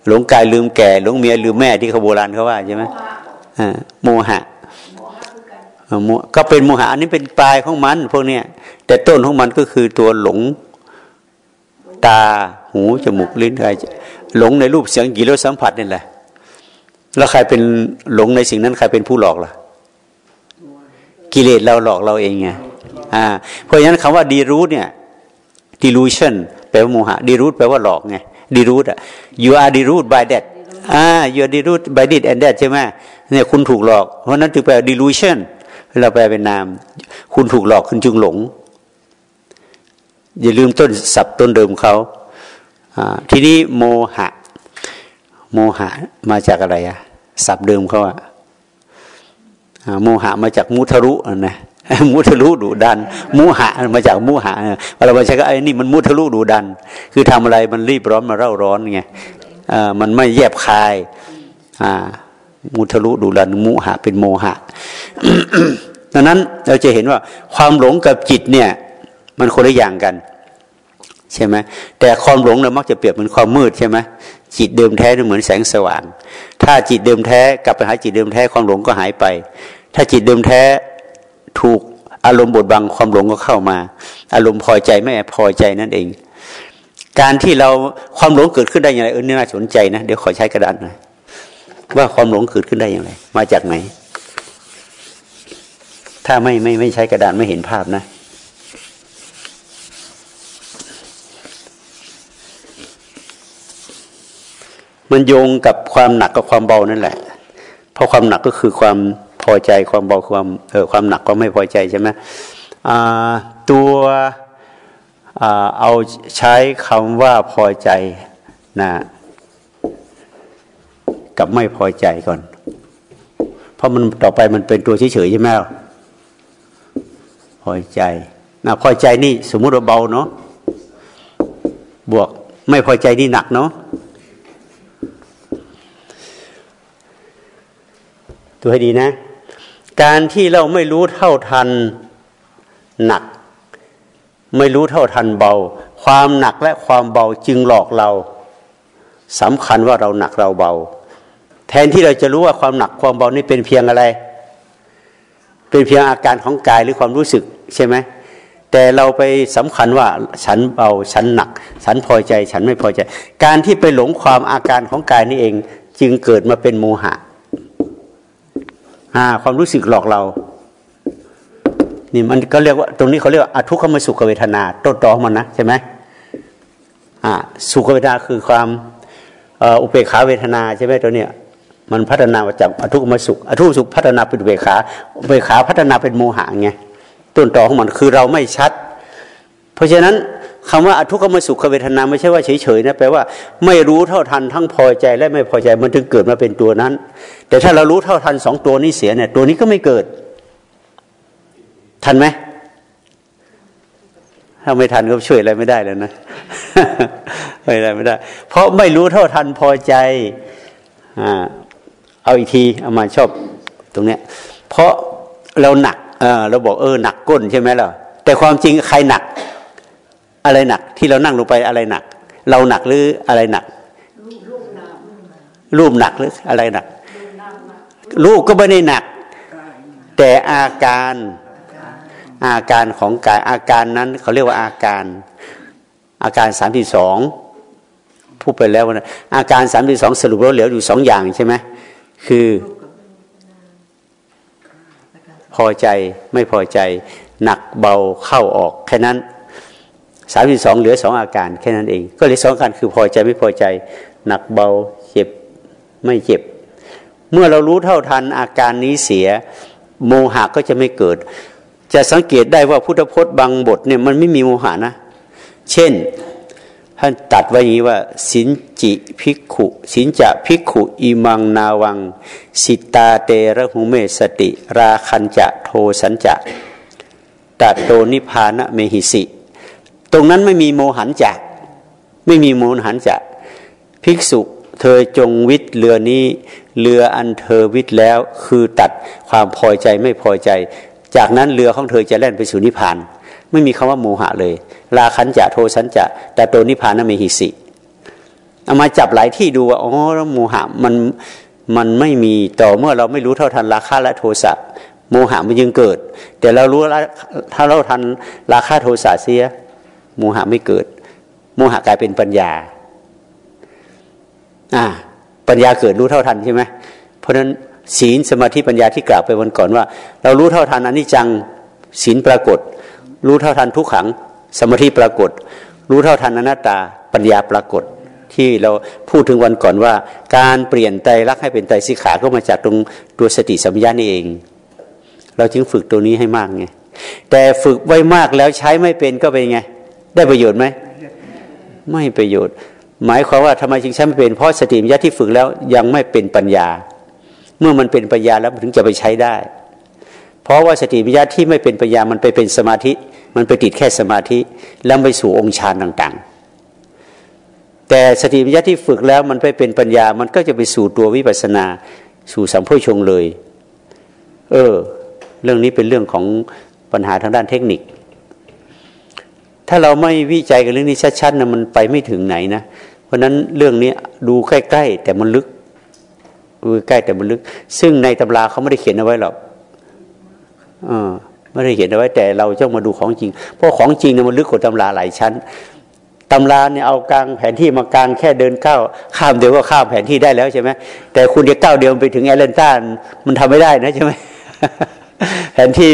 [SPEAKER 1] หลงกายลืมแก่ หลงเมียลืมแม่ที่เขาโบราณเขาว่าใช่ไหมอ่าโมหะก็เป็นโมหะอันนี้เป็นปลายของมัน พวกเนี้ยแต่ต้นของมันก็คือตัวหลง ตาหูจมูกลิ้นกาย หลงในรูปเสียงกี่รสสัมผัสนี่แหละ แล้วใครเป็นหลงในสิ่งนั้นใครเป็นผู้หลอกล่ะ กิเลสเราหลอกเราเองไงอ่า เพราะฉะนั้นคำว่าดีรู้เนี่ย delusion แปลว่าโมหะดีรู้แปลว่าหลอกไงดีรู้อะ you are d e r u d by that อ่า you are d e r u d by this and that ใช่ไหมเนี่ยคุณถูกหลอก เพราะนั้นถึงแปล delusion เราแปลเป็นนาม คุณถูกหลอกคุณจึงหลง อย่าลืมต้นศัพท์ต้นเดิมเขา ทีนี้โมหะ โมหะมาจากอะไรอะศัพท์เดิมเขาอะโมหะมาจากมุทะรุนะมุทะลุดุดัน มุหะมาจากมุหะเราไปใช้ก็ไอ้นี่มันมุทะลุดุดัน คือทำอะไรมันรีบร้อนมาเร่าร้อนไงมันไม่แยบคายมุทะลุดุดัน มุหะเป็นโมหะดังนั้นเราจะเห็นว่าความหลงกับจิตเนี่ย มันคนละอย่างกัน ใช่ไหมแต่ความหลงเรามักจะเปรียบเหมือนความมืดใช่ไหมจิตเดิมแท้เหมือนแสงสว่าง ถ้าจิตเดิมแท้กลับไปหาจิตเดิมแท้ความหลงก็หายไป ถ้าจิตเดิมแท้ถูกอารมณ์บดบังความหลงก็เข้ามา อารมณ์พอใจไม่พอใจนั่นเอง การที่เราความหลงเกิดขึ้นได้อย่างไรเออน่าสนใจนะเดี๋ยวขอใช้กระดาษหน่อยว่าความหลงเกิดขึ้นได้อย่างไร มาจากไหน ถ้าไม่ไม่ไม่ใช้กระดาษไม่เห็นภาพนะ มันโยงกับความหนักกับความเบานั่นแหละ เพราะความหนักก็คือความพอใจความเบาความเออความหนักก็ไม่พอใจใช่ไหมตัวเอาใช้คำว่าพอใจนะกับไม่พอใจก่อน เพราะมันต่อไปมันเป็นตัวเฉยๆใช่ไหมพอใจนะพอใจนี่สมมุติว่าเบาเนาะบวกไม่พอใจนี่หนักเนาะ ตัวให้ดีนะ การที่เราไม่รู้เท่าทันหนัก ไม่รู้เท่าทันเบา ความหนักและความเบาจึงหลอกเราสำคัญว่าเราหนักเราเบา แทนที่เราจะรู้ว่าความหนักความเบานี่เป็นเพียงอะไร เป็นเพียงอาการของกายหรือความรู้สึกใช่ไหมแต่เราไปสำคัญว่าฉันเบาฉันหนัก ฉันพอใจ ฉันไม่พอใจ การที่ไปหลงความอาการของกายนี่เอง จึงเกิดมาเป็นโมหะ ความรู้สึกหลอกเรานี่มันก็เรียกว่าตรงนี้เขาเรียกว่าอทุกขมสุขเวทนาต้นตอมันนะใช่ไหมอ่าสุขเวทนาคือความอุเบกขาเวทนาใช่ไหมตัวเนี้ยมันพัฒนาจากอทุกขมสุขอทุกขสุขพัฒนาเป็นอุเบกขาอุเบกขาพัฒนาเป็นโมหะไงต้นตอของมันคือเราไม่ชัด เพราะฉะนั้น คำว่าอทุกขมสุขเวทนาไม่ใช่ว่าเฉยๆนะแปลว่าไม่รู้เท่าทันทั้งพอใจและไม่พอใจมันถึงเกิดมาเป็นตัวนั้น แต่ถ้าเรารู้เท่าทันสองตัวนี้เสียเนี่ยตัวนี้ก็ไม่เกิด ทันไหมถ้าไม่ทันก็ช่วยอะไรไม่ได้แล้วนะไม่ได้ไม่ได้ เพราะไม่รู้เท่าทันพอใจอ่าเอาอีกทีเอามาชอบตรงเนี้ย เพราะเราหนักเราบอกเออหนักก้นใช่ไหมล่ะแต่ความจริงใครหนัก อะไรหนักที่เรานั่งลงไปอะไรหนัก เราหนักหรืออะไรหนัก รูปหนักหรืออะไรหนัก รูปก็ไม่ได้หนัก แต่อาการอาการของกายอาการนั้นเขาเรียกว่าอาการ อาการสามที่สองพูดไปแล้วนะอาการสามที่สองสรุปแล้วเหลืออยู่สองอย่างใช่ไหมคือ พอใจไม่พอใจ หนักเบาเข้าออกแค่นั้น สามสิบสองเหลือสองอาการแค่นั้นเอง ก็เหลือสองอาการคือพอใจไม่พอใจ หนักเบาเจ็บไม่เจ็บ เมื่อเรารู้เท่าทันอาการนี้เสีย โมหะก็จะไม่เกิด จะสังเกตได้ว่าพุทธพจน์บางบทเนี่ยมันไม่มีโมหะนะ เช่นท่านตัดไว้อย่างนี้ว่า สินจิภิกขุสินจะภิกขุอิมังนาวัง สิตาเตระหุเมสติ ราคันจะโทสันจะตัดโตนิพานะเมหิสิ ตรงนั้นไม่มีโมหันจะไม่มีโมหันจะภิกษุเธอจงวิทย์เรือนี้ เรืออันเธอวิทย์แล้ว คือตัดความพอใจไม่พอใจ จากนั้นเรือของเธอจะแล่นไปสู่นิพพาน ไม่มีคำว่าโมหะเลยลาคันจะโทสันจะแต่ตัวนิพพานนั้นมีหิสิเอามาจับหลายที่ดูว่าอ๋อโมหะมันมันไม่มีต่อเมื่อเราไม่รู้เท่าทันราคาและโทสะโมหะมันยังเกิด แต่เรารู้ถ้าเราทันราคาโทสะเสีย โมหะไม่เกิด โมหะกลายเป็นปัญญา อ่า ปัญญาเกิดรู้เท่าทันใช่ไหมเพราะฉะนั้นศีลสมาธิปัญญาที่กล่าวไปวันก่อนว่า เรารู้เท่าทันอนิจจังศีลปรากฏ รู้เท่าทันทุกขัง สมาธิปรากฏ รู้เท่าทันอนัตตา ปัญญาปรากฏ ที่เราพูดถึงวันก่อนว่า การเปลี่ยนไตรลักให้เป็นไตรสิขาก็มาจากตรงตัวสติสัมยานี่เอง เราจึงฝึกตัวนี้ให้มากไงแต่ฝึกไว้มากแล้วใช้ไม่เป็นก็เป็นไง ได้ประโยชน์ไหมไม่ประโยชน์ หมายความว่าทำไมจึงใช้ไม่เป็นเพราะสติปัญญาที่ฝึกแล้วยังไม่เป็นปัญญา เมื่อมันเป็นปัญญาแล้วถึงจะไปใช้ได้ เพราะว่าสติปัญญาที่ไม่เป็นปัญญามันไปเป็นสมาธิ มันไปติดแค่สมาธิแล้วไปสู่องค์ฌานต่างๆ แต่สติปัญญาที่ฝึกแล้วมันไปเป็นปัญญา มันก็จะไปสู่ตัววิปัสนา สู่สัมโพชงเลย เออ เรื่องนี้เป็นเรื่องของปัญหาทางด้านเทคนิค ถ้าเราไม่วิจัยกับเรื่องนี้ชัดๆนะมันไปไม่ถึงไหนนะ เพราะฉะนั้นเรื่องนี้ดูใกล้ๆแต่มันลึกดูใกล้แต่มันลึก ซึ่งในตำราเขาไม่ได้เขียนเอาไว้หรอกอไม่ได้เขียนเอาไว้ แต่เราต้องมาดูของจริง เพราะของจริงเนี่ยมันลึกกว่าตำราหลายชั้นตำราเนี่ยเอากลางแผนที่มากลางแค่เดินก้าวข้ามเดียวก็ข้ามแผนที่ได้แล้วใช่ไหมแต่คุณจะก้าวเดียวไปถึงแอตแลนตามันทำไม่ได้นะใช่ไหมแผนที่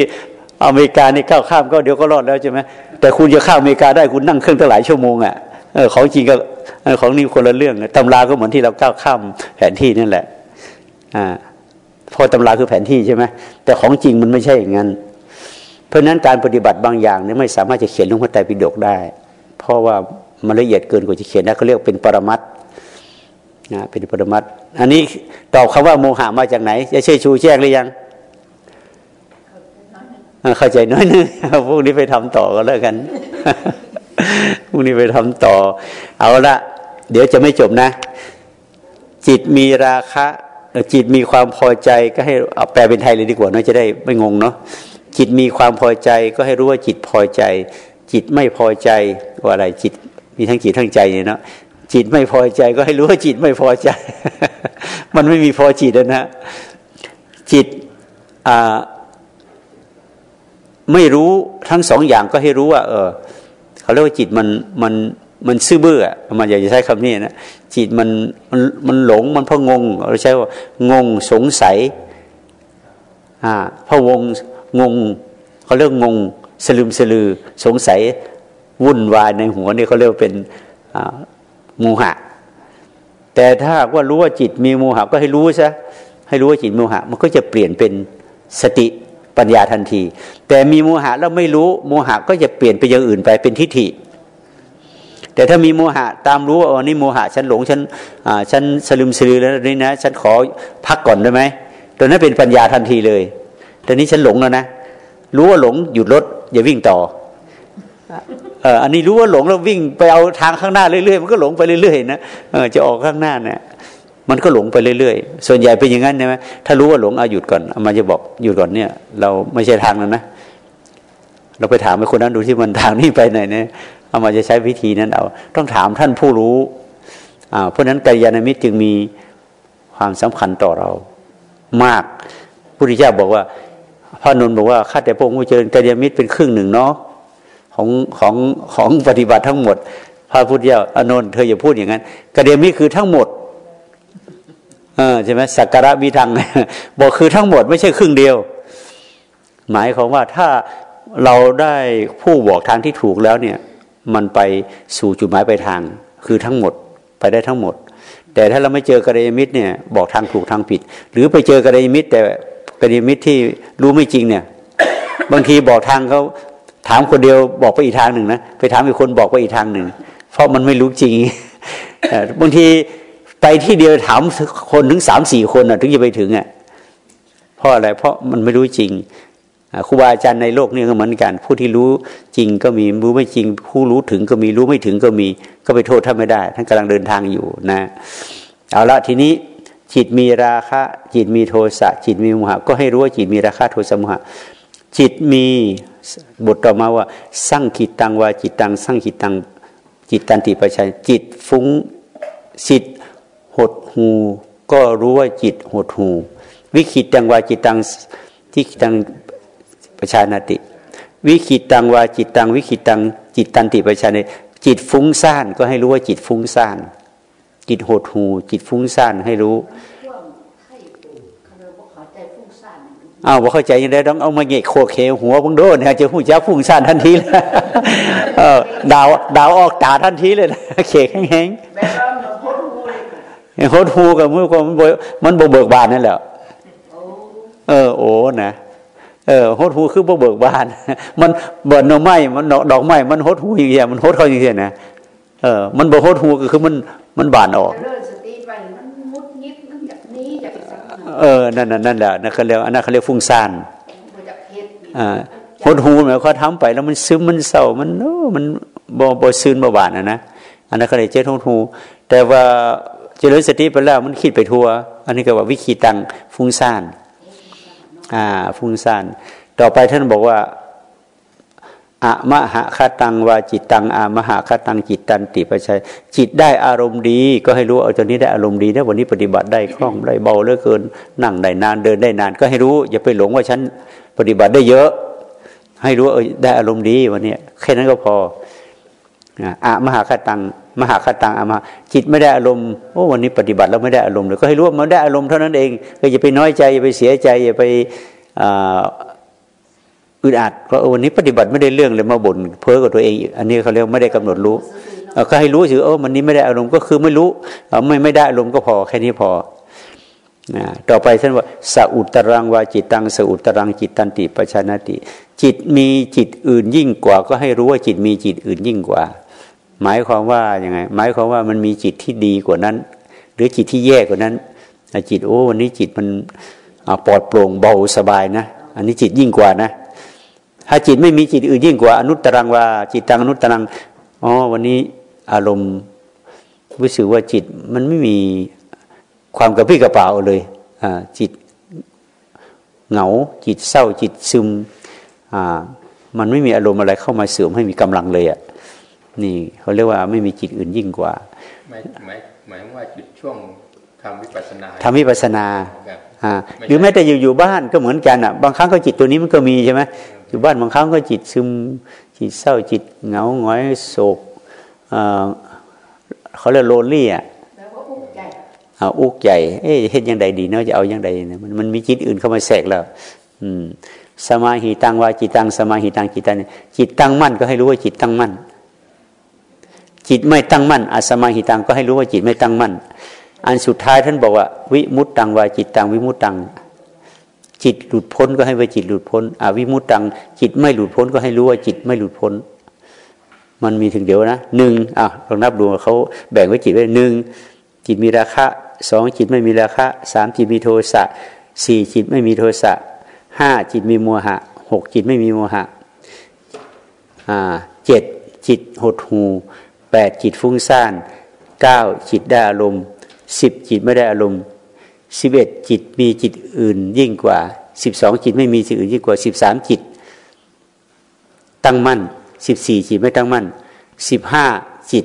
[SPEAKER 1] อเมริกานี่ก้าวข้ามก็เดี๋ยวก็รอดแล้วใช่ไหม แต่คุณจะข้ามอเมริกาได้คุณนั่งเครื่องตั้งหลายชั่วโมงอะเออของจริงก็ของนี่คนละเรื่องตำราก็เหมือนที่เราก้าวข้ามแผนที่นั่นแหละอ่าพอตำราคือแผนที่ใช่ไหมแต่ของจริงมันไม่ใช่อย่างนั้น เพราะฉะนั้นการปฏิบัติบางอย่างเนี่ยไม่สามารถจะเขียนลงพระไตรปิฎกได้ เพราะว่ามันละเอียดเกินกว่าจะเขียนได้เขาเรียกเป็นปรมัตนะเป็นปรมัตอันนี้ตอบคำว่าโมหะมาจากไหนจะเชื่อชูแจ้งหรือยัง เข้าใจน้อยนึงพวกนี้ไปทำต่อก็แล้วกันพวกนี้ไปทำต่อ เอาละเดี๋ยวจะไม่จบนะ จิตมีราคะจิตมีความพอใจก็ให้เอาแปลเป็นไทยเลยดีกว่าเนาะจะได้ไม่งงเนาะจิตมีความพอใจก็ให้รู้ว่าจิตพอใจ จิตไม่พอใจว่าอะไรจิตมีทั้งจิตทั้งใจเนาะจิตไม่พอใจก็ให้รู้ว่าจิตไม่พอใจ มันไม่มีพอจิตนะจิตอ่า ไม่รู้ทั้งสองอย่างก็ให้รู้ว่า เออเขาเรียกว่าจิตมันมันมันซื่อเบื่อมันอยากจะใช้คำนี้นะจิตมันมันมันหลงมันพะงงเราใช้ว่างงสงสัยอ่าพะวงงงเขาเรียกงงสลืมสลือสงสัยวุ่นวายในหัวนี่เขาเรียกเป็นโมหะ แต่ถ้าว่ารู้ว่าจิตมีโมหะก็ให้รู้ซะให้รู้ว่าจิตโมหะ มันก็จะเปลี่ยนเป็นสติ ปัญญาทันที แต่มีโมหะแล้วไม่รู้โมหะก็จะเปลี่ยนไปอย่างอื่นไปเป็นทิฏฐิ แต่ถ้ามีโมหะตามรู้ว่าอ๋อนี่โมหะฉันหลงฉันอ่าฉันสลืมสลือแล้วนี่นะ ฉันขอพักก่อนได้ไหมตอนนั้นเป็นปัญญาทันทีเลยต่นี้ฉันหลงแล้วนะรู้ว่าหลงหยุดรถอย่าวิ่งต่อเอออันนี้รู้ว่าหลงแล้ววิ่งไปเอาทางข้างหน้าเรื่อยๆมันก็หลงไปเรื่อยๆนะเออจะออกข้างหน้าเนี่ย มันก็หลงไปเรื่อยๆ ส่วนใหญ่เป็นอย่างนั้นใช่ไหมถ้ารู้ว่าหลงเอาหยุดก่อนอามาจะบอกหยุดก่อนเนี่ย เราไม่ใช่ทางนั้นนะ เราไปถามไอ้คนนั้นดูที่มันทางนี้ไปไหนเนี่ยอามาจะใช้วิธีนั้นเอา ต้องถามท่านผู้รู้อ่าเพราะนั้นกัลยาณมิตรจึงมีความสำคัญต่อเรามากพุทธเจ้าบอกว่า พระนนท์บอกว่าข้าแต่พระองค์เจริญกัลยาณมิตรเป็นครึ่งหนึ่งเนาะของของของปฏิบัติทั้งหมด พระพุทธเจ้าอนนท์เธออย่าพูดอย่างนั้นกัลยาณมิตรคือทั้งหมด เออใช่ไหมสักการะมีทางบอกคือทั้งหมดไม่ใช่ครึ่งเดียว หมายความว่าถ้าเราได้ผู้บอกทางที่ถูกแล้วเนี่ย มันไปสู่จุดหมายปลายทาง คือทั้งหมดไปได้ทั้งหมด แต่ถ้าเราไม่เจอกระยมิตรเนี่ยบอกทางถูกทางผิด หรือไปเจอกระยมิตรแต่กระยมิตรที่รู้ไม่จริงเนี่ย บางทีบอกทางเขาถามคนเดียวบอกไปอีกทางหนึ่งนะไปถามอีกคนบอกไปอีกทางหนึ่ง เพราะมันไม่รู้จริงบางที ไปที่เดียวถามคนถึงสามสี่คนอะถึงจะไปถึงอะเพราะอะไรเพราะมันไม่รู้จริงครูบาอาจารย์ในโลกนี้ก็เหมือนกัน ผู้ที่รู้จริงก็มีรู้ไม่จริง ผู้รู้ถึงก็มีรู้ไม่ถึงก็มีก็ไปโทษท่านไม่ได้ ท่านกำลังเดินทางอยู่นะ เอาละทีนี้จิตมีราคะ จิตมีโทสะจิตมีโมหะ ก็ให้รู้ว่าจิตมีราคะโทสะโมหะ จิตมีบทต่อมาว่าสร้างจิตตังว่าจิตตังสร้างจิตตังจิตตันติปัจจัยจิตฟุ้งจิต หดหูก็รู้ว่าจิตหดหูวิคิดตังวาจิตตังที่ตังประชานาติ วิคิดตังวาจิตตังวิคิดตังจิตตันติประชานาจิตฟุ้งซ่านก็ให้รู้ว่าจิตฟุ้งซ่าน จิตหดหูจิตฟุ้งซ่านให้รู้อ้าวว่าเข้าใจยังได้ต้องเอามาเงะโคเคหัวบังโดนเนี่ยจะหูจ้าฟุ้งซ่านทันทีเลยดาวดาวออกตาทันทีเลยเขกแห้งโคตรหูกับมือความมันมันเบิกบานนั่นแหละเออโอ้นะเออหดหูคือบ่เบิกบาน มันเบิดหน่อไม้มันดอกไม้มันหดหูอย่างเงี้ยมันหดเขาอย่างเงี้ยนะเออ มันบ่หดหูก็คือมันมันบานออก
[SPEAKER 3] เริ่มสติไปมันมุดยิบมันจากนี้จากสัง
[SPEAKER 1] เออนั่นน่ะนั่นแหละนั่นเขาเรียกอันนั้นเขาเรียกฟุ้งซ่าน
[SPEAKER 3] มาจากเฮ็ด
[SPEAKER 1] อ่าหดหูหมายความทำไปแล้วมันซึมมันเศร้ามันโอ้มันบ่บ่ซึนบ่บานอะนะอันนั้นเขาเรียกเจ็ดหดหูแต่ว่า เจริญสติไปแล้วมันคิดไปทั่วอันนี้ก็ว่าวิคีตังฟุ้งซ่านอ่าฟุ้งซ่านต่อไปท่านบอกว่าอะมหะคตังวาจิตตังอะมหะคตังจิตตันติปชัยจิตได้อารมณ์ดี ก็ให้รู้เอาตอนนี้ได้อารมณ์ดีนะวันนี้ปฏิบัติได้คล่องได้เบาเหลือเกินนั่งได้นานเดินได้นาน ก็ให้รู้ อย่าไปหลงว่าฉันปฏิบัติได้เยอะ ให้รู้เออได้อารมณ์ดีวันนี้แค่นั้นก็พออะมหาคตัง มหาคตังอมา จิตไม่ได้อารมณ์โอ้วันนี้ปฏิบัติแล้วไม่ได้อารมณ์เลยก็ให้รู้ว่ามันได้อารมณ์เท่านั้นเองก็อย่าไปน้อยใจอย่าไปเสียใจอย่าไปอึดอัดเพราะวันนี้ปฏิบัติไม่ได้เรื่องเลยมาบ่นเพ้อกับตัวเอง อันนี้เขาเรียกไม่ได้กำหนดรู้ก็ให้รู้ถือเออมันนี้ไม่ได้อารมณ์ก็คือไม่รู้ไม่ไม่ได้อารมณ์ก็พอแค่นี้พอต่อไปท่านว่าสอุตรังวาจิตตังสอุตรังจิตตันติปชานติ จิตมีจิตอื่นยิ่งกว่า ก็ให้รู้ว่าจิตมีจิตอื่นยิ่งกว่า หมายความว่าอย่างไง หมายความว่ามันมีจิตที่ดีกว่านั้น หรือจิตที่แย่กว่านั้นจิตโอ้วันนี้จิตมันปลอดโปร่งเบาสบายนะ อันนี้จิตยิ่งกว่านะ ถ้าจิตไม่มีจิตอื่นยิ่งกว่าอนุตตรังว่าจิตตังอนุตตรังอ๋อวันนี้อารมณ์รู้สึกว่าจิตมันไม่มีความกระพี่กระเป๋าเลยจิตเหงาจิตเศร้าจิตซึมมันไม่มีอารมณ์อะไรเข้ามาเสริมให้มีกำลังเลยอะ่ะ นี่เขาเรียกว่าไม่มีจิตอื่นยิ่งกว่า
[SPEAKER 2] หมายหมายหมายว่าจุดช่วงทำวิปัสนา
[SPEAKER 1] ทำวิปัสนาอ่าหรือแม้แต่อยู่อยู่บ้านก็เหมือนกันอะ บางครั้งก็จิตตัวนี้มันก็มีใช่ไหมอยู่บ้านบางครั้งก็จิตซึมจิตเศร้าจิตเหงาหงอยโศกเขาเรียกโลลี่อะเอาอุกใหญ่เอ๊ะเห็นยังไงดีเนาะจะเอายังไงเนี่ยมันมันมีจิตอื่นเข้ามาแทรกแล้ว อืม สมาหิตังวาจิตตังสมาหิตังจิตตังจิตตั้งมั่นก็ให้รู้ว่าจิตตั้งมั่น จิตไม่ตั้งมั่นอสมาหิตังก็ให้รู้ว่าจิตไม่ตั้งมั่น อันสุดท้ายท่านบอกว่า วิมุตตังวาจิตตังวิมุตตัง จิตหลุดพ้นก็ให้ว่าจิตหลุดพ้นอวิมุตตัง จิตไม่หลุดพ้นก็ให้รู้ว่าจิตไม่หลุดพ้น มันมีถึงเดียวนะหนึ่งอะลองนับดูเขาแบ่งไว้จิตไว้หนึ่งจิตมีราคะสองจิตไม่มีราคะสามจิตมีโทสะสี่จิตไม่มีโทสะห้าจิตมีโมหะหกจิตไม่มีโมหะอ่าเจ็ดจิตหดหู แปดจิตฟุ้งซ่านเก้าจิตได้อารมณ์สิบจิตไม่ได้อารมณ์สิบเอ็ดจิตมีจิตอื่นยิ่งกว่าสิบสองจิตไม่มีจิตอื่นยิ่งกว่าสิบสามจิต ตั้งมั่นสิบสี่จิตไม่ตั้งมั่นสิบห้าจิต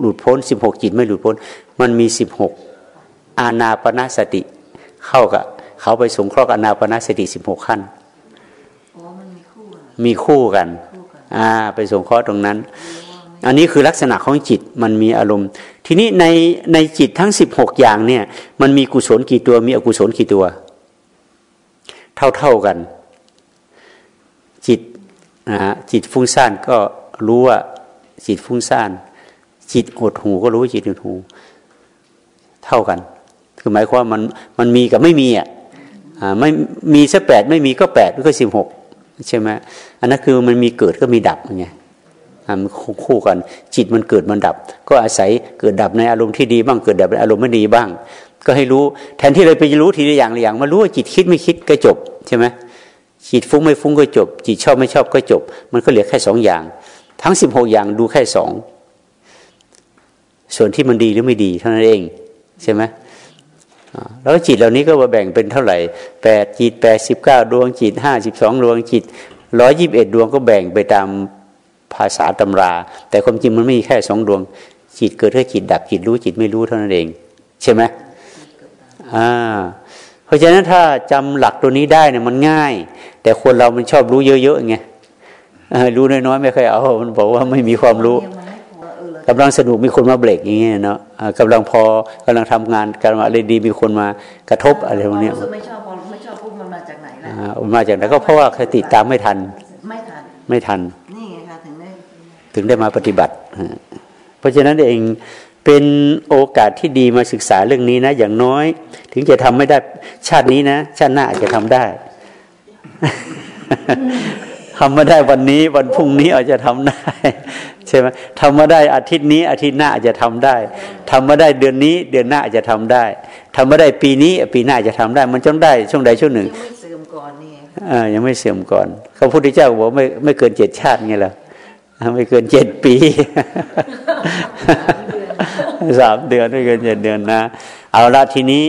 [SPEAKER 1] หลุดพ้นสิบหกจิตไม่หลุดพ้น มันมีสิบหกอาณาปณสติ เข้ากับเขาไปสงเคราะห์อาณาปณสติสิบหกขั้นมีคู่กัน อ่า ไปสงเคราะห์ตรงนั้น อันนี้คือลักษณะของจิตมันมีอารมณ์ ทีนี้ในในจิตทั้งสิบหกอย่างเนี่ย มันมีกุศลกี่ตัวมีอกุศลกี่ตัว เท่าเท่ากัน จิตนะฮะจิตฟุ้งซ่านก็รู้ว่าจิตฟุ้งซ่าน จิตหดหูก็รู้จิตหดหูเท่ากัน คือหมายความมันมันมีกับไม่มีอะไม่มีสักแปดไม่มีก็แปดก็สิบหกใช่ไหมอันนั้นคือมันมีเกิดก็มีดับไง มันคู่กัน จิตมันเกิดมันดับ ก็อาศัยเกิดดับในอารมณ์ที่ดีบ้างเกิดดับในอารมณ์ไม่ดีบ้าง ก็ให้รู้แทนที่เราไปรู้ทีละอย่างละอย่างมารู้ว่าจิตคิดไม่คิดก็จบใช่ไหมจิตฟุ้งไม่ฟุ้งก็จบ จิตชอบไม่ชอบก็จบ มันก็เหลือแค่สองอย่าง ทั้งสิบหกอย่างดูแค่สองส่วนที่มันดีหรือไม่ดีเท่านั้นเองใช่ไหมแล้วจิตเหล่านี้ก็มาแบ่งเป็นเท่าไหร่แปดจิตแปดสิบเก้าดวงจิตห้าสิบสองดวงจิตร้อยยิบเอ็ดดวงก็แบ่งไปตาม ภาษาตำรา แต่ความจริงมันไม่มีแค่สองดวง จิตเกิดแค่จิตดับจิตรู้จิตไม่รู้เท่านั้นเอง ใช่ไหมอ่าเพราะฉะนั้นถ้าจำหลักตัวนี้ได้เนี่ยมันง่าย แต่คนเรามันชอบรู้เยอะๆไงรู้น้อยๆไม่เคยเอามันบอกว่าไม่มีความรู้กำลังสนุกมีคนมาเบรกอย่างเงี้ยเนาะกำลังพอกำลังทำงานกำลังอะไรดีมีคนมากระทบอะไรพวกนี้
[SPEAKER 3] ไม่ชอบไม่ชอบพูดมันมาจากไหนล่ะ
[SPEAKER 1] มาจากไหนก็เพราะว่าคติตามไม่ทัน
[SPEAKER 3] ไม่ทัน
[SPEAKER 1] ไม่ทัน
[SPEAKER 3] นี่ไงคะถึงได้
[SPEAKER 1] ถึงได้มาปฏิบัติ เพราะฉะนั้นเองเป็นโอกาสที่ดีมาศึกษาเรื่องนี้นะ อย่างน้อย ถึงจะทำไม่ได้ชาตินี้นะ ชาติหน้าอาจจะทำได้ทำมาได้วันนี้วันพรุ่งนี้อาจจะทำได้ใช่ไหมทำมาได้อาทิตย์นี้ อาทิตย์หน้าอาจจะทำได้ทำมาได้เดือนนี้ เดือนหน้าอาจจะทำได้ทำมาได้ปีนี้ ปีหน้าจะทำได้ มันต้องได้ช่วงใดช่วงหนึ่ง
[SPEAKER 4] ยังไม่เสื่อมก่อนนี่
[SPEAKER 1] อ่ายังไม่เสื่อมก่อนเขาพุทธเจ้าบอกไม่ไม่เกินเจ็ดชาติไงล่ะ ไม่เกินเจ็ดปีสามเดือนไม่เกินเจ็ดเดือนนะ เอาละทีนี้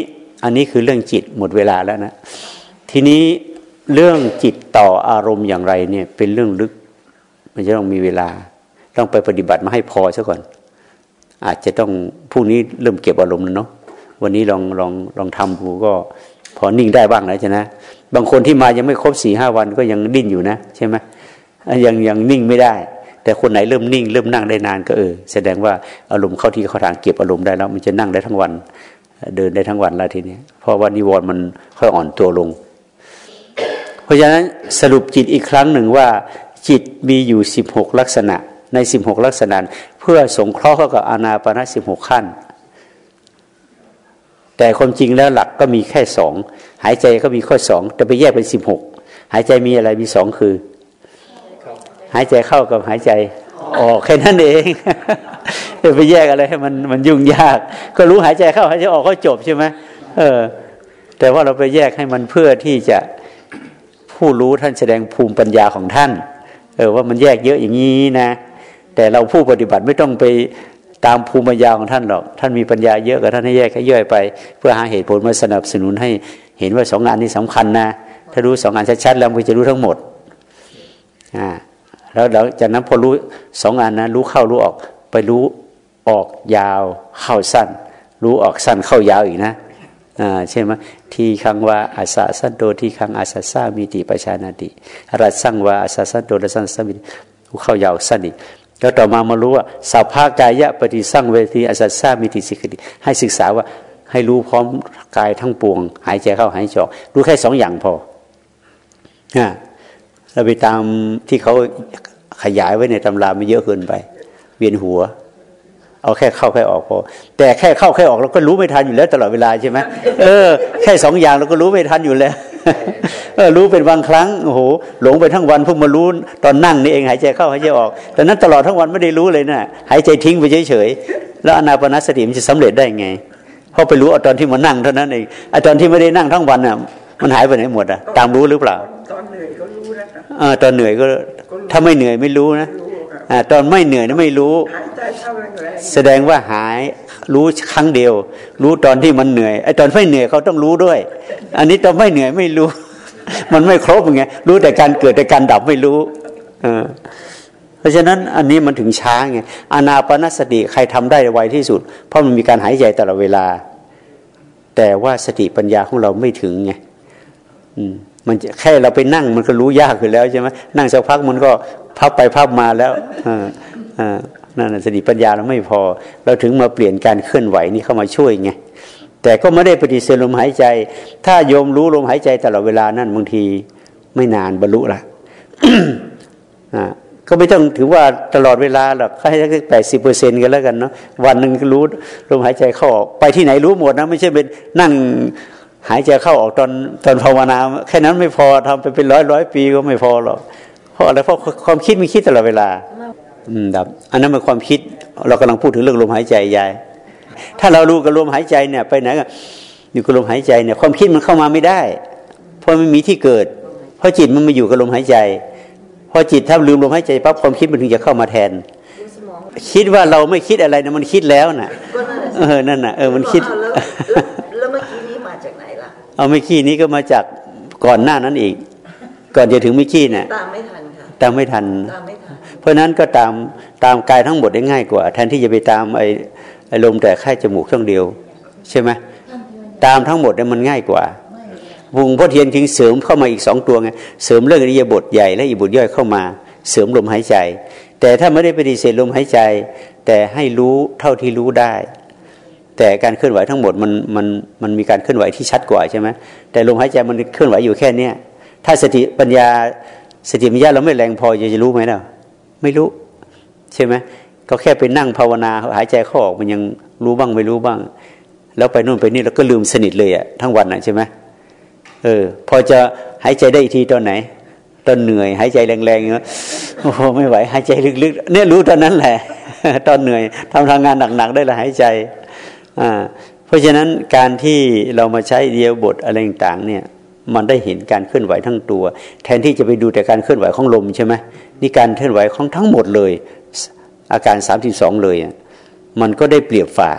[SPEAKER 1] อันนี้คือเรื่องจิตหมดเวลาแล้วนะ ทีนี้เรื่องจิตต่ออารมณ์อย่างไรเนี่ย เป็นเรื่องลึก มันจะต้องมีเวลา ต้องไปปฏิบัติมาให้พอซะก่อน อาจจะต้องพรุ่งนี้เริ่มเก็บอารมณ์แล้วเนาะวันนี้ลองลองลองทำดูก็พอนิ่งได้บ้างแล้วใช่ไหมบางคนที่มายังไม่ครบสี่ห้าวันก็ยังดิ้นอยู่นะ ใช่ไหมยังยังนิ่งไม่ได้ แต่คนไหนเริ่มนิ่ง เริ่มนั่งได้นานก็เออแสดงว่าอารมณ์เข้าที่เข้าทางเก็บอารมณ์ได้แล้ว มันจะนั่งได้ทั้งวัน เดินได้ทั้งวันแล้วทีนี้เพราะว่านิวรณ์มันค่อยอ่อนตัวลง เพราะฉะนั้นสรุปจิตอีกครั้งหนึ่งว่า จิตมีอยู่สิบหกลักษณะในสิบหกลักษณะ เพื่อสงเคราะห์เข้ากับอานาปณะสิบหกขั้น แต่ความจริงแล้วหลักก็มีแค่สองหายใจก็มีข้อสองแต่ไปแยกเป็นสิบหกหายใจมีอะไรมีสองคือ หายใจเข้ากับหายใจออกแค่นั้นเองจะไปแยกอะไรให้มันมันยุ่งยาก ก็รู้หายใจเข้าหายใจออกก็จบใช่ไหมเออ แต่ว่าเราไปแยกให้มันเพื่อที่จะผู้รู้ท่านแสดงภูมิปัญญาของท่าน เออว่ามันแยกเยอะอย่างนี้นะ แต่เราผู้ปฏิบัติไม่ต้องไปตามภูมิปัญญาของท่านหรอก ท่านมีปัญญาเยอะกับท่านให้แยกให้ย่อยไป เพื่อหาเหตุผลมาสนับสนุนให้เห็นว่าสองงานนี้สำคัญนะ ถ้ารู้สองงานชัดๆแล้วมันจะรู้ทั้งหมด อ่า แล้วหลังจากนั้นพอรู้สองงานนะรู้เข้ารู้ออก ไปรู้ออกยาวเข้าสั้น รู้ออกสั้นเข้ายาวอีกนะอ่าใช่ไหมทีคังว่าอาสาสันโดทีคังอาสาสามีติประชานาติรัสสั่งว่าอาสาสันโดรัสสั่งสมีรู้เข้ายาวสั้นอีกแล้วต่อมามารู้ว่าสัพพากายะปฏิสั่งเวทีอาสาสามีติสิกติให้ศึกษาว่าให้รู้พร้อมกายทั้งปวง หายใจเข้าหายใจออกรู้แค่สองอย่างพออ่า เราไปตามที่เขาขยายไว้ในตำราไม่เยอะเกินไป เวียนหัว เอาแค่เข้าแค่ออกพอแต่แค่เข้าแค่ออกเราก็รู้ไม่ทันอยู่แล้ว ตลอดเวลาใช่ไหมเออแค่สองอย่างเราก็รู้ไม่ทันอยู่แล้วเออรู้เป็นบางครั้งโอ้โหหลงไปทั้งวันเพิ่งมารู้ตอนนั่งนี่เองหายใจเข้าหายใจออกแต่นั้นตลอดทั้งวันไม่ได้รู้เลยนะหายใจทิ้งไปเฉยๆแล้วอนาปนสติมันจะสำเร็จได้ไงเพราะไปรู้เอาตอนที่มานั่งเท่านั้นเองไอ้ตอนที่ไม่ได้นั่งทั้งวันอะมันหายไปไหนหมดอะตามรู้หรือเปล่า
[SPEAKER 5] ตอนเหนื่อยก็รู้
[SPEAKER 1] อตอนเหนื่อยก็ถ้าไม่เหนื่อยไม่รู้นะอตอนไม่เหนื่อยนะไม่รู้
[SPEAKER 5] แส
[SPEAKER 1] ดงว่าหายรู้ครั้งเดียว รู้ตอนที่มันเหนื่อยไอ้ตอนไม่เหนื่อยเขาต้องรู้ด้วย อันนี้ตอนไม่เหนื่อยไม่รู้ มันไม่ครบไงรู้แต่การเกิดแต่การดับไม่รู้ เออพราะฉะนั้นอันนี้มันถึงช้าไงอานาปนสติใครทำได้ไวที่สุด เพราะมันมีการหายใจตลอดเวลา แต่ว่าสติปัญญาของเราไม่ถึงไงอืม มันจะแค่เราไปนั่งมันก็รู้ยากขึ้นแล้วใช่ไหมนั่งสักพักมันก็พับไปพับมาแล้วนั่นนะสติปัญญาเราไม่พอ เราถึงมาเปลี่ยนการเคลื่อนไหวนี่เข้ามาช่วยไงแต่ก็ไม่ได้ปฏิเสธลมหายใจ ถ้าโยมรู้ลมหายใจตลอดเวลานั่นบางทีไม่นานบรรลุละก็ไม่ต้องถือว่าตลอดเวลาหรอกให้สักแปดสิบเปอร์เซ็นกันแล้วกันเนาะวันหนึ่งรู้ลมหายใจเข้าออกไปที่ไหนรู้หมดนะไม่ใช่เป็นนั่ง หายใจเข้าออกตอนตอนภาวนาแค่นั้นไม่พอทำไปเป็นร้อยร้อยปีก็ไม่พอหรอกเพราะอะไรเพราะความคิดมันคิดตลอดเวลา อืมดับ อันนั้นเป็นความคิด เรากำลังพูดถึงเรื่องลมหายใจยาย ถ้าเรารู้กับลมหายใจเนี่ย ไปไหนก็อยู่กับลมหายใจเนี่ย ความคิดมันเข้ามาไม่ได้ เพราะไมันมีที่เกิด เพราะจิตมันมาอยู่กับลมหายใจพอจิตถ้าลืมลมหายใจปั๊บความคิดมันถึงจะเข้ามาแทน คิดว่าเราไม่คิดอะไรนะมันคิดแล้วน่ะ
[SPEAKER 4] ก็นั่นแหละ
[SPEAKER 1] เออนั่นน่ะเออมันคิด
[SPEAKER 4] เอาไม่
[SPEAKER 1] ขี้นี้ก็มาจากก่อนหน้านั้นอีก ก่อนจะถึงไม่ขี้เนี่ย
[SPEAKER 4] ตามไม่ทันค่ะ
[SPEAKER 1] ตามไม่ทัน
[SPEAKER 4] ตามไม่ทัน
[SPEAKER 1] เพราะฉะนั้นก็ตามตามกายทั้งหมดได้ง่ายกว่า แทนที่จะไปตามไอ้ไอ้ลมแต่แค่จมูกช่องเดียว ใช่ไหมตามทั้งหมดเนี่ยมันง่ายกว่าวุงพ่อเทียนจึงเสริมเข้ามาอีกสองตัวไงเสริมเรื่องอริยบทใหญ่และอีกบทย่อยเข้ามา เสริมลมหายใจ แต่ถ้าไม่ได้ปฏิเสธลมหายใจ แต่ให้รู้เท่าที่รู้ได้ แต่การเคลื่อนไหวทั้งหมดมันมันมันมีการเคลื่อนไหวที่ชัดกว่าใช่ไหมแต่ลมหายใจมันเคลื่อนไหวอยู่แค่เนี้ยถ้าสติปัญญาสติปัญญาเราไม่แรงพอจะจะรู้ไหมล่ะไม่รู้ ใช่ไหมก็แค่ไปนั่งภาวนาหายใจเข้าออกมันยังรู้บ้างไม่รู้บ้าง แล้วไปนู่นไปนี่แล้วก็ลืมสนิทเลยอะทั้งวันอะใช่ไหมเออ พอจะหายใจได้อีกทีตอนไหนตอนเหนื่อย หายใจแรงๆเนาะโอ้โหไม่ไหว หายใจลึกๆเนี่ยรู้ตอนนั้นแหละ ตอนเหนื่อยทำทางงานหนักๆได้ละหายใจ เพราะฉะนั้นการที่เรามาใช้เดียวบทอะไรต่างๆเนี่ยมันได้เห็นการเคลื่อนไหวทั้งตัว แทนที่จะไปดูแต่การเคลื่อนไหวของลมใช่ไหมนี่การเคลื่อนไหวของทั้งหมดเลย อาการสามสิบสองเลยมันก็ได้เปรียบฝ่า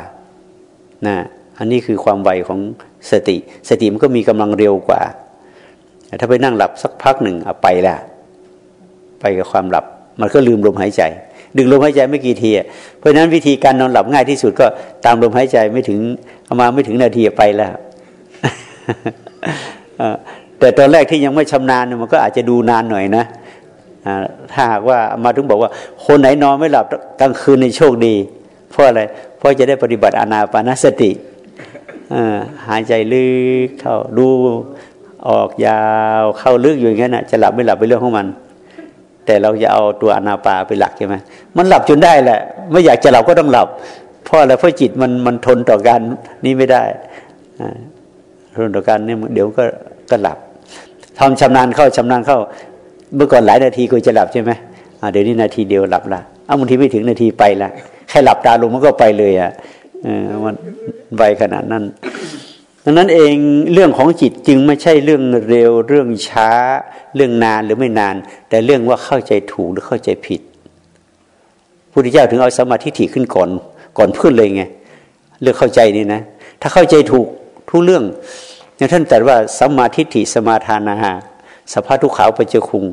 [SPEAKER 1] นะอันนี้คือความไวของสติ สติมันก็มีกำลังเร็วกว่า ถ้าไปนั่งหลับสักพักหนึ่งเอาไปละไปกับความหลับ มันก็ลืมลมหายใจ ดึงลมหายใจไม่กี่ทีเพราะฉะนั้นวิธีการนอนหลับง่ายที่สุดก็ตามลมหายใจไม่ถึงเอามาไม่ถึงนาทีไปแล้วแต่ตอนแรกที่ยังไม่ชำนาญมันก็อาจจะดูนานหน่อยนะถ้าหากว่ามาถึงบอกว่า คนไหนนอนไม่หลับกลางคืนในโชคดี เพราะอะไรเพราะจะได้ปฏิบัติอานาปานสติหายใจลึกเข้าดูออกยาวเข้าลึกอยู่อย่างนั้นนะจะหลับไม่หลับเป็นเรื่องของมัน แต่เราจะเอาตัวอนาปาเป็นหลักใช่ไหมมันหลับจนได้แหละ ไม่อยากจะหลับก็ต้องหลับ เพราะอะไรเพราะจิตมันมันทนต่อการนี้ไม่ได้ทนต่อการนี่เดี๋ยวก็ก็หลับทำชำนาญเข้าชำนาญเข้า เมื่อก่อนหลายนาทีก็จะหลับใช่ไหมเดี๋ยวนี้นาทีเดียวหลับละเอาบางทีไม่ถึงนาทีไปละแค่หลับตาลงมันก็ไปเลยอะมันไวขนาดนั้น ดังนั้นเองเรื่องของจิตจึงไม่ใช่เรื่องเร็วเรื่องช้า เรื่องนานหรือไม่นาน แต่เรื่องว่าเข้าใจถูกหรือเข้าใจผิดพุทธเจ้าถึงเอาสมาธิถี่ขึ้นก่อนก่อนเพื่อนเลยไงเรื่องเข้าใจนี่นะ ถ้าเข้าใจถูกทุกเรื่องอย่างท่านแต่ว่าสมาธิถสมาทานาหาสภาทุกขาวปัจจคุง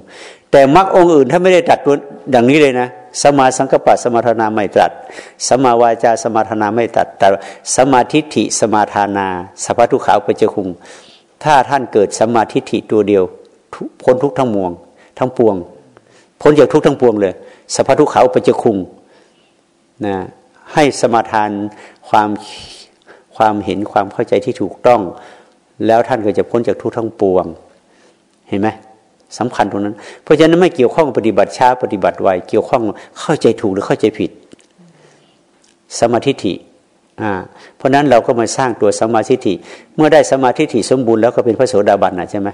[SPEAKER 1] แต่มรรคองค์อื่นถ้าไม่ได้ตัดตัวดังนี้เลยนะ สมาสังกปะสมาทนาไม่ตรัส สมาวาจาสมาทนาไม่ตัดแต่สมาธิฐิสมาทานาสัพพทุขาวปเจคุง ถ้าท่านเกิดสมาธิฐิตัวเดียวพ้นทุกทั้งมวง ทั้งปวง พ้นจากทุกทั้งปวงเลยสัพพทุขาวปเจคุงนะให้สมาทานความความเห็นความเข้าใจที่ถูกต้อง แล้วท่านก็จะพ้นจากทุกทั้งปวง เห็นไหม สำคัญตรงนั้น เพราะฉะนั้นไม่เกี่ยวข้องปฏิบัติช้าปฏิบัติไวเกี่ยวข้องเข้าใจถูกหรือเข้าใจผิด สมาธิิอ่าเพราะนั้นเราก็มาสร้างตัวสมาธิิเมื่อได้สมาธิิสมบูรณ์แล้วก็เป็นพระโสดาบันนะใช่ไหม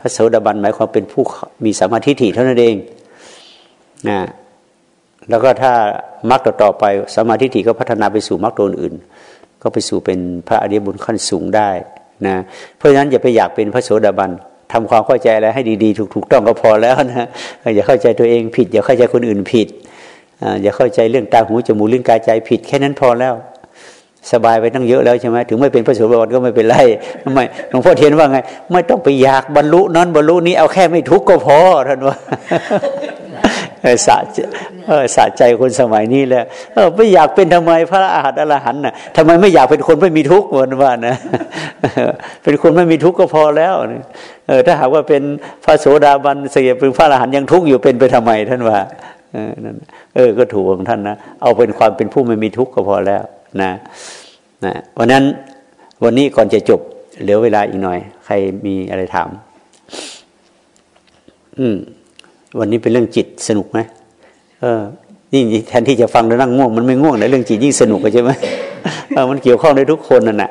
[SPEAKER 1] พระโสดาบันหมายความเป็นผู้มีสมาธิิเท่านั้นเองนะแล้วก็ถ้ามรรคต่อไปสมาธิิก็พัฒนาไปสู่มรรคตัวอื่น ก็ไปสู่เป็นพระอริยบุญขั้นสูงได้นะเพราะฉะนั้นอย่าไปอยากเป็นพระโสดาบัน ทำความเข้าใจอะไรให้ดีๆถูกๆต้องก็พอแล้วนะอย่าเข้าใจตัวเองผิด อย่าเข้าใจคนอื่นผิดอย่าเข้าใจเรื่องตาหูจมูกลิ้นกายใจผิด แค่นั้นพอแล้ว สบายไปตั้งเยอะแล้วใช่ไหมถึงไม่เป็นพระโสดาบันก็ไม่เป็นไรทำไมหลวงพ่อเทียนว่าไง ไม่ต้องไปอยากบรรลุนั้นบรรลุนี้เอาแค่ไม่ทุกข์ก็พอท่านว่า สะเออสะใจคนสมัยนี้แหละเออไม่อยากเป็นทำไมพระอาหารอรหันต์น่ะทำไมไม่อยากเป็นคนไม่มีทุกข์วันว่านะเป็นคนไม่มีทุกข์ก็พอแล้วเออถ้าหากว่าเป็นพระโสดาบันเสียเป็นพระอรหันต์ยังทุกข์อยู่เป็นไปทำไมท่านว่าเออนั่นเออก็ถูกของท่านนะเอาเป็นความเป็นผู้ไม่มีทุกข์ก็พอแล้วนะนะวันนั้นวันนี้ก่อนจะจบเหลือเวลาอีกหน่อย ใครมีอะไรถามอืม วันนี้เป็นเรื่องจิตสนุกไหมเออนี่แทนที่จะฟังแล้วนั่งง่วงมันไม่ง่วงนะเรื่องจิตยิ่งสนุกใช่ไหมเออมันเกี่ยวข้องในทุกคนนั่นแหละ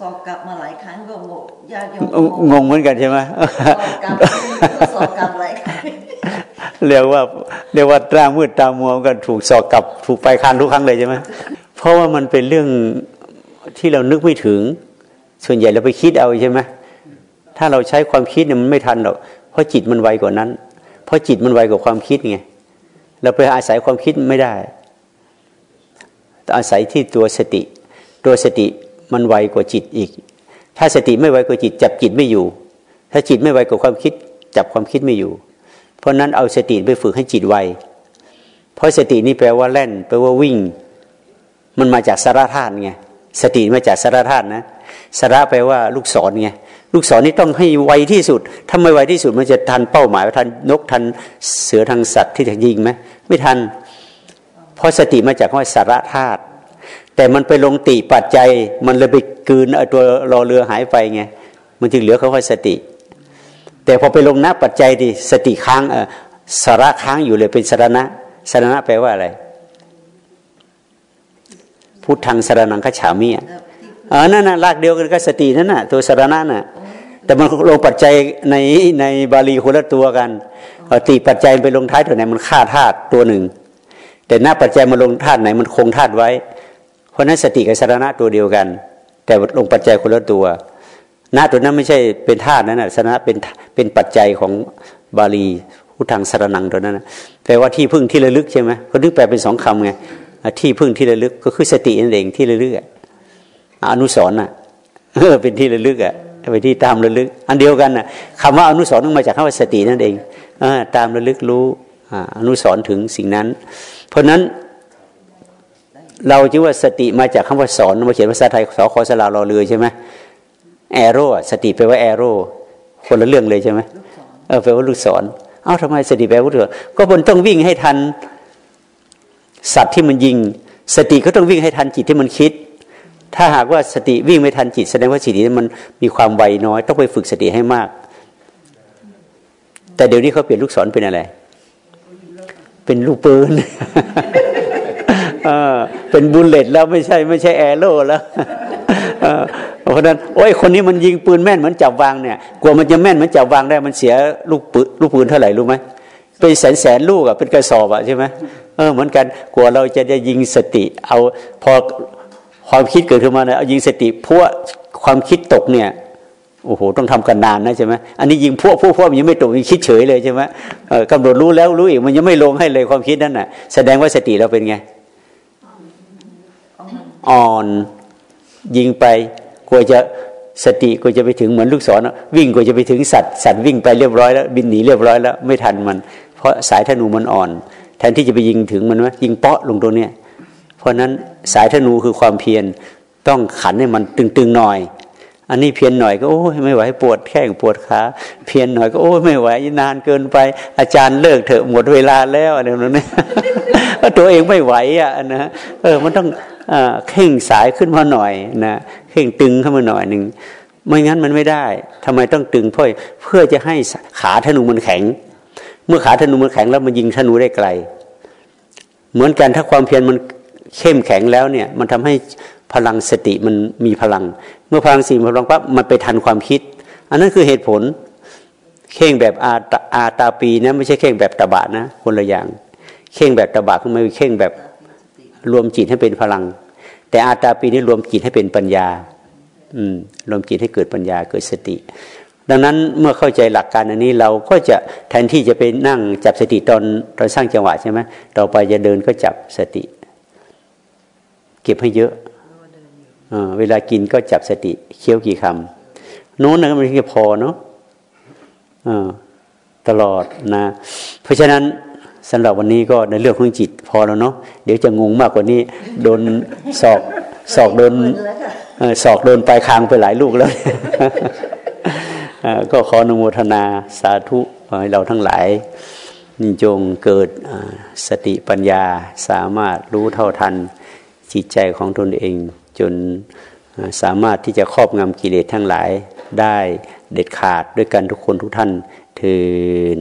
[SPEAKER 4] สอบกลับมาหลายครั้งก็งงญาติโย
[SPEAKER 1] มงงเหมือนกันใช่ไหม
[SPEAKER 4] สอบกลับหลายครั้ง
[SPEAKER 1] เรียกว่าเรียกว่าตรามืดตามัวกันถูกสอบกลับถูกไปคันทุกครั้งเลยใช่ไหมเพราะว่ามันเป็นเรื่องที่เรานึกไม่ถึง ส่วนใหญ่เราไปคิดเอาใช่ไหมถ้าเราใช้ความคิดเนี่ยมันไม่ทันหรอกเพราะจิตมันไวกว่านั้น เพราะจิตมันไวกว่าความคิดไงเราไปอาศัยความคิดไม่ได้ อาศัยที่ตัวสติ ตัวสติมันไวกว่าจิตอีก ถ้าสติไม่ไวกว่าจิต จับจิตไม่อยู่ ถ้าจิตไม่ไวกว่าความคิด จับความคิดไม่อยู่ เพราะนั้นเอาสติไปฝึกให้จิตไว เพราะสตินี่แปลว่าแล่น แปลว่าวิ่ง มันมาจากสารธาตุไงสติมาจากสารธาตุนะสาระแปลว่าลูกศรไง ลูกศรนี่ต้องให้ไวที่สุด ถ้าไม่ไวที่สุดมันจะทันเป้าหมายทันนกทันเสือทางสัตว์ที่จะยิงไหมไม่ทัน เพราะสติมาจากคำว่าสาระธาตุแต่มันไปลงติปัจจัย มันเลยไปกืนตัวรอเรือหายไปไงมันจึงเหลือคำว่าสติ แต่พอไปลงนัปัจจัยดิสติค้างเออสาระค้างอยู่เลยเป็นสารณะสารณะแปลว่าอะไรพุทธังสารนังขฉามีอะอ๋อนั่นน่ะรากเดียวกันก็สตินั่นน่ะตัวสารณะน่ะ แต่มันลงปัจจัยในในบาลีคนละตัวกันติปัจจัยไปลงท้ายตัวไหนมันฆ่าธาตุตัวหนึ่ง แต่หน้าปัจจัยมาลงธาตุไหนมันคงธาตุไว้ เพราะนั้นสติกับสารณะตัวเดียวกัน แต่ลงปัจจัยคนละตัวหน้าตัวนั้นไม่ใช่เป็นธาตุนั้นนะสารณะเป็นเป็นปัจจัยของบาลีพุทธังสารนังตัวนั้นนะแปลว่าที่พึ่งที่ระลึกใช่ไหมเขานึกแปลเป็นสองคำไงที่พึ่งที่ระลึกก็คือสตินั่นเองที่ระลึกอนุสรณ์อะเออเป็นที่ระลึกอะ เป็นที่ตามระลึก อันเดียวกันนะคำว่าอนุสรณ์ต้องมาจากคำว่าสตินั่นเองอตามระลึกรู้อนุสรณ์ถึงสิ่งนั้น เพราะนั้น เราจึงว่าสติมาจากคำว่าสอนมาเขียนภาษาไทยสอคอสลาลอเรือใช่ไหมแอโร่สติแปลว่าแอโร่คนละเรื่องเลยใช่ไหมเออแปลว่าลูกศรเอ้าทำไมสติแปลว่าลูกศรก็บนต้องวิ่งให้ทันสัตว์ที่มันยิง สติก็ต้องวิ่งให้ทันจิตที่มันคิด ถ้าหากว่าสติวิ่งไม่ทันจิต แสดงว่าสติมันมีความไวน้อย ต้องไปฝึกสติให้มาก แต่เดี๋ยวนี้เขาเปลี่ยนลูกศรเป็นอะไร เป็นลูกปืนเป็นบุลเลตแล้วไม่ใช่ ไม่ใช่แอโร่แล้วเพราะนั้นโอ้ยคนนี้มันยิงปืนแม่นเหมือนจับวางเนี่ยกลัวมันจะแม่นเหมือนจับวางได้มันเสียลูกปืนลูกปืนเท่าไหร่รู้ไหมเป็นแสนแสนลูกอะเป็นกระสอบอะใช่ไหมเออเหมือนกันกลัวเราจะได้ยิงสติ เอาพอ ความคิดเกิดขึ้นมาเนี่ยเอายิงสติพวกความคิดตกเนี่ยโอ้โหต้องทำกันนานนะใช่ไหมอันนี้ยิงพวกพวกพวกมันยังไม่ตกยังคิดเฉยเลยใช่ไหมกำหนดรู้แล้วรู้อีกมันยังไม่ลงให้เลยความคิดนั่นน่ะ แสดงว่าสติเราเป็นไง อ่อนยิงไปกลัวจะสติกลัวจะไปถึงเหมือนลูกศรวิ่งกลัวจะไปถึงสัตว์สัตว์วิ่งไปเรียบร้อยแล้วบินหนีเรียบร้อยแล้วไม่ทันมัน เพราะสายธนูมันอ่อน แทนที่จะไปยิงถึงมันว่ายิงเปาะลงตรงเนี้ย ราะนั้นสายธนูคือความเพียรต้องขันให้มันตึงๆหน่อย อันนี้เพียรหน่อยก็โอ้ยไม่ไหวปวดแข้งปวดขาเพียรหน่อยก็โอ้ยไม่ไหวนานเกินไป อาจารย์เลิกเถอะหมดเวลาแล้วอะไรแบบนี้ตัวเองไม่ไหวอะนะเออมันต้องเข่งสายขึ้นมาหน่อยนะเข่งตึงขึ้นมาหน่อยหนึ่งไม่งั้นมันไม่ได้ทำไมต้องตึงเพื่อเพื่อจะให้ขาธนูมันแข็ง เมื่อขาธนูมันแข็งแล้วมันยิงธนูได้ไกล เหมือนกันถ้าความเพียรมัน เข้มแข็งแล้วเนี่ยมันทำให้พลังสติมันมีพลัง เมื่อพลังสีพลังปั๊บมันไปทันความคิด อันนั้นคือเหตุผลเข่งแบบอาตาอาตาปีนะไม่ใช่เข่งแบบตบะนะ คนละอย่าง เข่งแบบตบะคือไม่เข่งแบบรวมจิตให้เป็นพลัง แต่อาตาปีนี้รวมจิตให้เป็นปัญญา อืมรวมจิตให้เกิดปัญญาเกิดสติ ดังนั้นเมื่อเข้าใจหลักการอันนี้เราก็จะแทนที่จะไปนั่งจับสติตอนตอนสร้างจังหวะใช่ไหมต่อไปจะเดินก็จับสติ เก็บให้เยอะเวลากินก็จับสติเคี้ยวกี่คำโน้นนะมันจะพอเนาะตลอดนะ เพราะฉะนั้นสำหรับวันนี้ก็ในเรื่องของจิตพอแล้วเนาะเดี๋ยวจะงงมากกว่านี้ โดนสอกสอกโดนสอกโดนปลายคางไปหลายลูกแล้ว ก็ขออนุโมทนาสาธุให้เราทั้งหลายนิจงเกิดสติปัญญาสามารถรู้เท่าทัน จิตใจของตนเอง จนสามารถที่จะครอบงำกิเลสทั้งหลายได้เด็ดขาดด้วยกันทุกคนทุกท่านเทิน